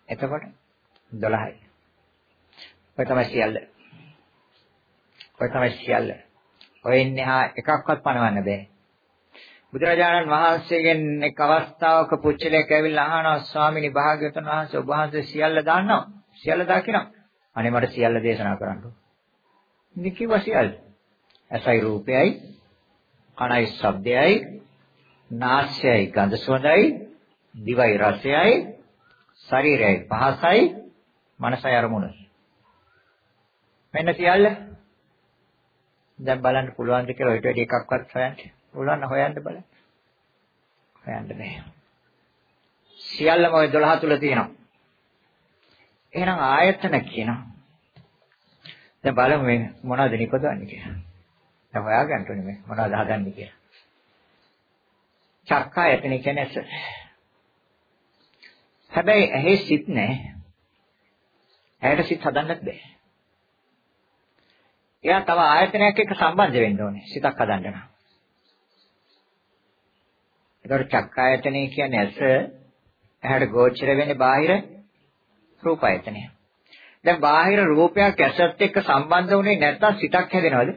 එතකොට 12යි. ඔය තමයි සියල්ල. ඔය තමයි සියල්ල. ඔය ඉන්නේ හා එකක්වත් පණවන්න බෑ. බුදුරජාණන් වහන්සේගෙන් එක් අවස්ථාවක පුච්චලයක් ඇවිල්ලා අහනවා ස්වාමිනී භාග්‍යවතුන් වහන්සේ ඔබ වහන්සේ සියල්ල දාන්නවා. සියල්ල දකිනවා. අනේ මට සියල්ල දේශනා කරන්න. ඉතින් කිව්වා සියල්ල. ඇසයි රූපයයි, කනයි ශබ්දයයි, නාසයයි ගඳ සුවඳයි, දිවයි රසයයි, ශරීරයයි පහසයි, මනසයි අරමුණයි. මෙන්න සියල්ල දැන් බලන්න පුළුවන්ද කියලා ඔයිට වැඩි එකක්වත් හොයන්න. පුළුවන් හොයන්න බලන්න. හොයන්න බෑ. සියල්ලම ওই 12 තුල තියෙනවා. එහෙනම් ආයතන කියනවා. දැන් බලමු මේ මොනවද නිපදවන්නේ කියලා. දැන් හොයාගන්න ඕනේ මේ මොනවද හදන්නේ කියලා. චක්කායතන කියන්නේ ඇස. හැබැයි ඇහි සිත් නැහැ. ඇයට සිත් හදන්නත් බෑ. එයා තව ආයතනයක් එක්ක සම්බන්ධ වෙන්න ඕනේ සිතක් හදන්න නම්. ඒතකොට චක්කායතනය කියන්නේ ඇස ඇහැට ගෝචර වෙන්නේ බාහිර රූපායතනය. දැන් බාහිර රූපයක් ඇසත් එක්ක සම්බන්ධ වුණේ නැත්නම් සිතක් හැදෙනවද?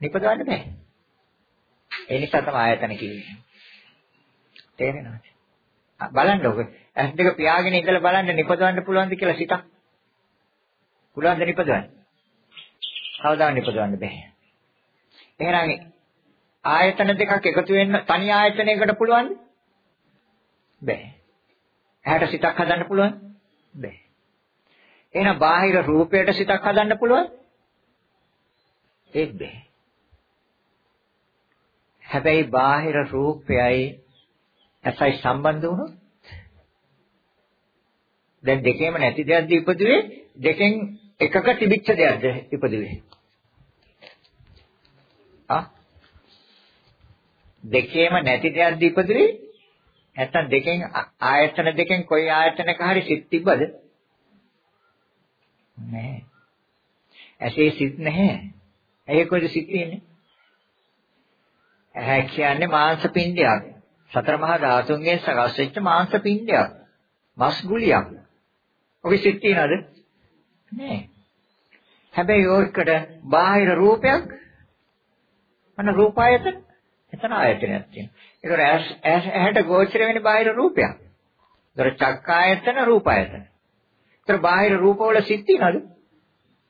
නිපදවන්න බෑ. ඒ නිසා තමයි ආයතන කියන්නේ. තේරෙනවද? බලන්න ඔක ඇස් දෙක පියාගෙන ඉඳලා බලන්න නිපදවන්න පුළුවන්ද කියලා සිතක්. පුළුවන්ද නිපදවන්න? කවදාවත් නිපදවන්න බෑ. එහෙනම් ආයතන දෙකක් එකතු වෙන්න තනි ආයතනයකට පුළුවන්ද? බෑ. ඇහැට සිතක් හදන්න පුළුවන්? බෑ. එහෙනම් බාහිර රූපයට සිතක් හදන්න පුළුවන්? ඒත් බෑ. හැබැයි බාහිර රූපයයි ඇසයි සම්බන්ධ වුණොත් දැන් දෙකේම නැති දෙයක්ද ඉපදුවේ දෙකෙන් එකක තිබිච්ච දෙයක්ද ඉපදුවේ? ආ? දෙකේම නැති දෙයක්ද ඉපදුවේ? නැත්තම් දෙකෙන් ආයතන දෙකෙන් කොයි ආයතනක හරි සිත් තිබ්බද? නැහැ. ඇසේ සිත් නැහැ. ඇයි කොයිද සිත් තියෙන්නේ? ඇහැ කියන්නේ මාංශ පිණ්ඩයක්. සතර මහා ධාතුන්ගෙන් සකස් වෙච්ච මාංශ පිණ්ඩයක්. මස් ගුලියක්. ඔබ සිත් තියනද නෑ හැබැයි ඕකට බාහිර රූපයක් අන්න රූපායතන එතන ආයතනයක් තියෙනවා. ඒතර ඇහැට ගෝචර වෙන බාහිර රූපයක්. ඒතර චක්කායතන රූපායතන. ඒතර බාහිර රූපවල සිත් තියනද?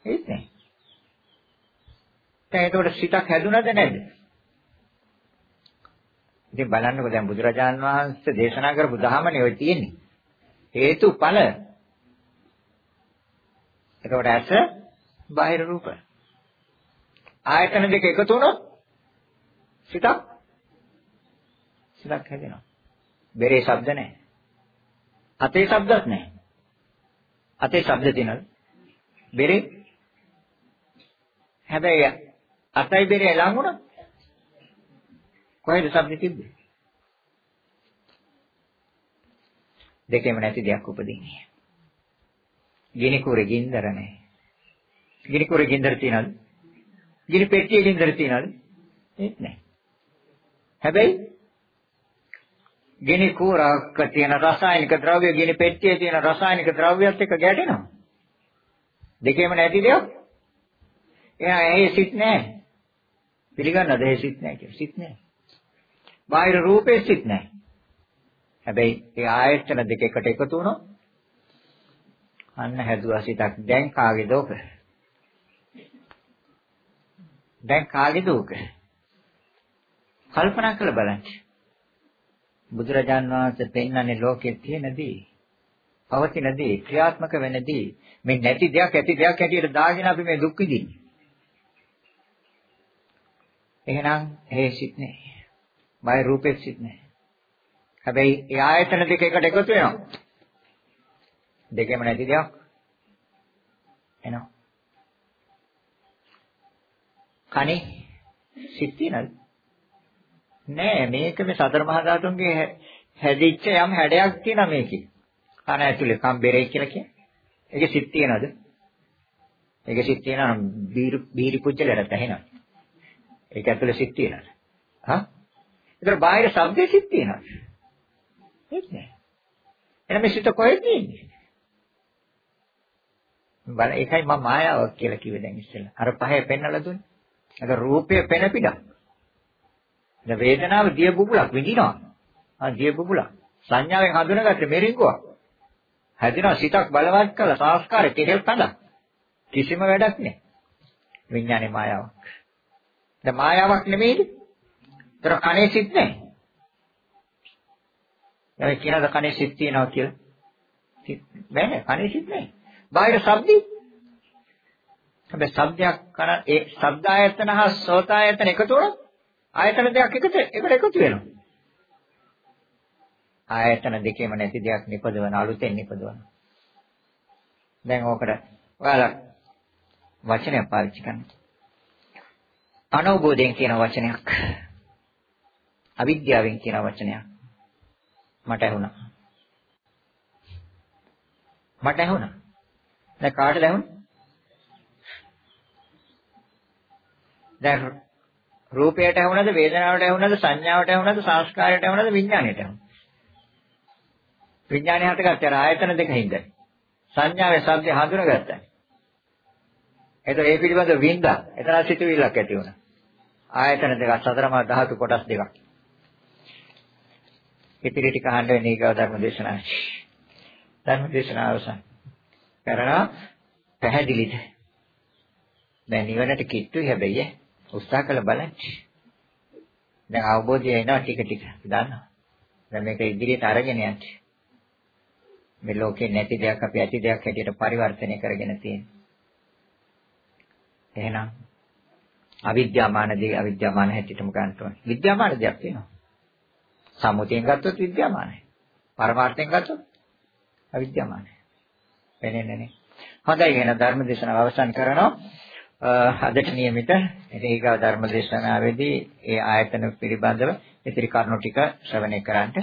ඒත් නෑ. දැන් ඒතකොට සිතක් හැදුනද නැද්ද? ඉතින් බලන්නකෝ දැන් බුදුරජාන් වහන්සේ දේශනා කරපු ධහමනේ ඔය තියෙන්නේ. හේතු ඵල. එතකොට ඇස බාහිර රූප. ආයතන දෙක එකතු වුණොත් සිතක් සිතක් හැදෙනවා. බෙරේ ශබ්ද නැහැ. අතේ ශබ්දත් නැහැ. අතේ ශබ්ද තියෙනවද? බෙරේ හැබැයි අතයි බෙරේ ලඟ වුණා. කොහෙද ශබ්ද තිබ්බේ? දෙකෙම නැති දෙයක් උපදින්නේ. ගිනි කුරේ ගින්දර නැහැ. ගිනි කුරේ ගින්දර තියනද? ගිනි පෙට්ටියේ ගින්දර තියනද? ඒත් නැහැ. හැබැයි ගිනි කුරාක තියෙන රසායනික ද්‍රව්‍ය ගිනි පෙට්ටියේ තියෙන රසායනික ද්‍රව්‍යත් එක්ක ගැටෙනවා. දෙකේම නැති දෙයක්. එයා ඇහි සිත් නැහැ. පිළිගන්නද ඇහි සිත් නැහැ කියලා? සිත් නැහැ. බාහිර රූපේ සිත් නැහැ. හැබැයි ඒ ආයතන දෙක එකට එකතු වුණොත් අන්න හැදුවා සිතක්. දැන් කාගේද ඕක? දැන් කාගේද ඕක? කල්පනා කරලා බලන්න. බුදුරජාන් වහන්සේ පෙන්වන්නේ ලෝකයේ තියෙනදී පවතිනදී ක්‍රියාත්මක වෙනදී මේ නැති දෙයක් ඇති දෙයක් හැටියට දාගෙන අපි මේ දුක් විඳින්නේ. එහෙනම් ඒ සිත් නෑ. බය රූපෙත් සිත් නෑ. හැබැයි ඒ ආයතන දෙක එකට එකතු වෙනවා. දෙකෙම නැති දෙයක් එනවා. කනේ සිත් තියනද? නෑ මේක මේ සතර මහා ධාතුන්ගේ හැදිච්ච යම් හැඩයක් තියෙනවා මේකේ. කන ඇතුලේ කම්බරේ කියලා කියන්නේ. ඒකේ සිත් තියනද? ඒකේ සිත් තියනවා බීරි බීරි පුජ්‍යලට ඇහෙනවා. ඒක ඇතුලේ සිත් තියනද? හා? ඒතර බාහිර ශබ්දේ සිත් තියනද? ඒක නෑ. එහෙනම් මේ සිත කොහෙද ඉන්නේ? බල ඒකයි මම මායාවක් කියලා කිව්වේ දැන් ඉස්සෙල්ලා. අර පහේ පෙන්නලා දුන්නේ. අර රූපය පෙන පිටක්. දැන් වේදනාව දිය බුබුලක් විඳිනවා. ආ දිය බුබුලක්. සංඥාවෙන් හඳුනාගත්තේ මෙරින්කුවක්. හැදෙනවා සිතක් බලවත් කළා සංස්කාර කෙරෙල් තඳක්. කිසිම වැඩක් නෑ. විඥානේ මායාවක්. දැන් මායාවක් නෙමෙයිද? ඒතර කනේ සිත් නෑ. දැන් කියනද කනේ සිත් තියනවා කියලා? සිත් නෑ කනේ සිත් නෑ. බාහිර ශබ්දي හැබැයි ශබ්දයක් කන ඒ ශබ්ද ආයතන හා සෝත ආයතන එකතු වුණොත් ආයතන දෙකක් එකට එකට එකතු වෙනවා. ආයතන දෙකේම නැති දෙයක් නිපදවන අලුතෙන් නිපදවන. දැන් ඕකට ඔයාලා වචනයක් පාවිච්චි කරන්න. අනවබෝධයෙන් කියන වචනයක්. අවිද්‍යාවෙන් කියන වචනයක්. මට ඇහුණා. මට ඇහුණා. දැන් කාටද ඇහුණේ? දැන් රූපයට ඇහුණද වේදනාවට ඇහුණද සංඥාවට ඇහුණද සංස්කාරයට ඇහුණද විඥාණයට ඇහුණද? විඥාණය හටගත්තේ අර ආයතන දෙකින්ද. සංඥාවේ ශබ්ද හඳුනගත්තා. එතකොට ඒ පිළිබඳ වින්දා. එතන සිතුවිල්ලක් ඇති වුණා. ආයතන දෙකක් සතරමා ධාතු කොටස් දෙකක්. ඉතිරි ටික අහන්න වෙන්නේ ඊගව ධර්ම දේශනාවයි. ධර්ම දේශනාව අවසන්. කරනවා පැහැදිලිද? දැන් නිවනට කිට්ටුයි හැබැයි උත්සාහ කළ බලන්න. දැන් අවබෝධය එනවා ටික ටික. දන්නවා. දැන් මේක ඉදිරියට අරගෙන යන්න. මේ ලෝකේ නැති දෙයක් අපි ඇති දෙයක් හැටියට පරිවර්තනය කරගෙන තියෙනවා. එහෙනම් අවිද්‍යාමාන දේ අවිද්‍යාමාන හැටියටම ගන්න ඕනේ. විද්‍යාමාන දෙයක් තියෙනවා. සම්මුතියෙන් ගත්තොත් විද්‍යාමානයි. පරමාර්ථයෙන් ගත්තොත් අවිද්‍යාමානයි. වෙන්නේ නැහැ. හොඳයි එහෙනම් ධර්ම දේශනාව අවසන් කරනවා. අදට નિયમિત ඒකව ධර්ම දේශනාවේදී ඒ ආයතන පිළිබඳව ඉතිරි කරුණු ටික ශ්‍රවණය කරන්නට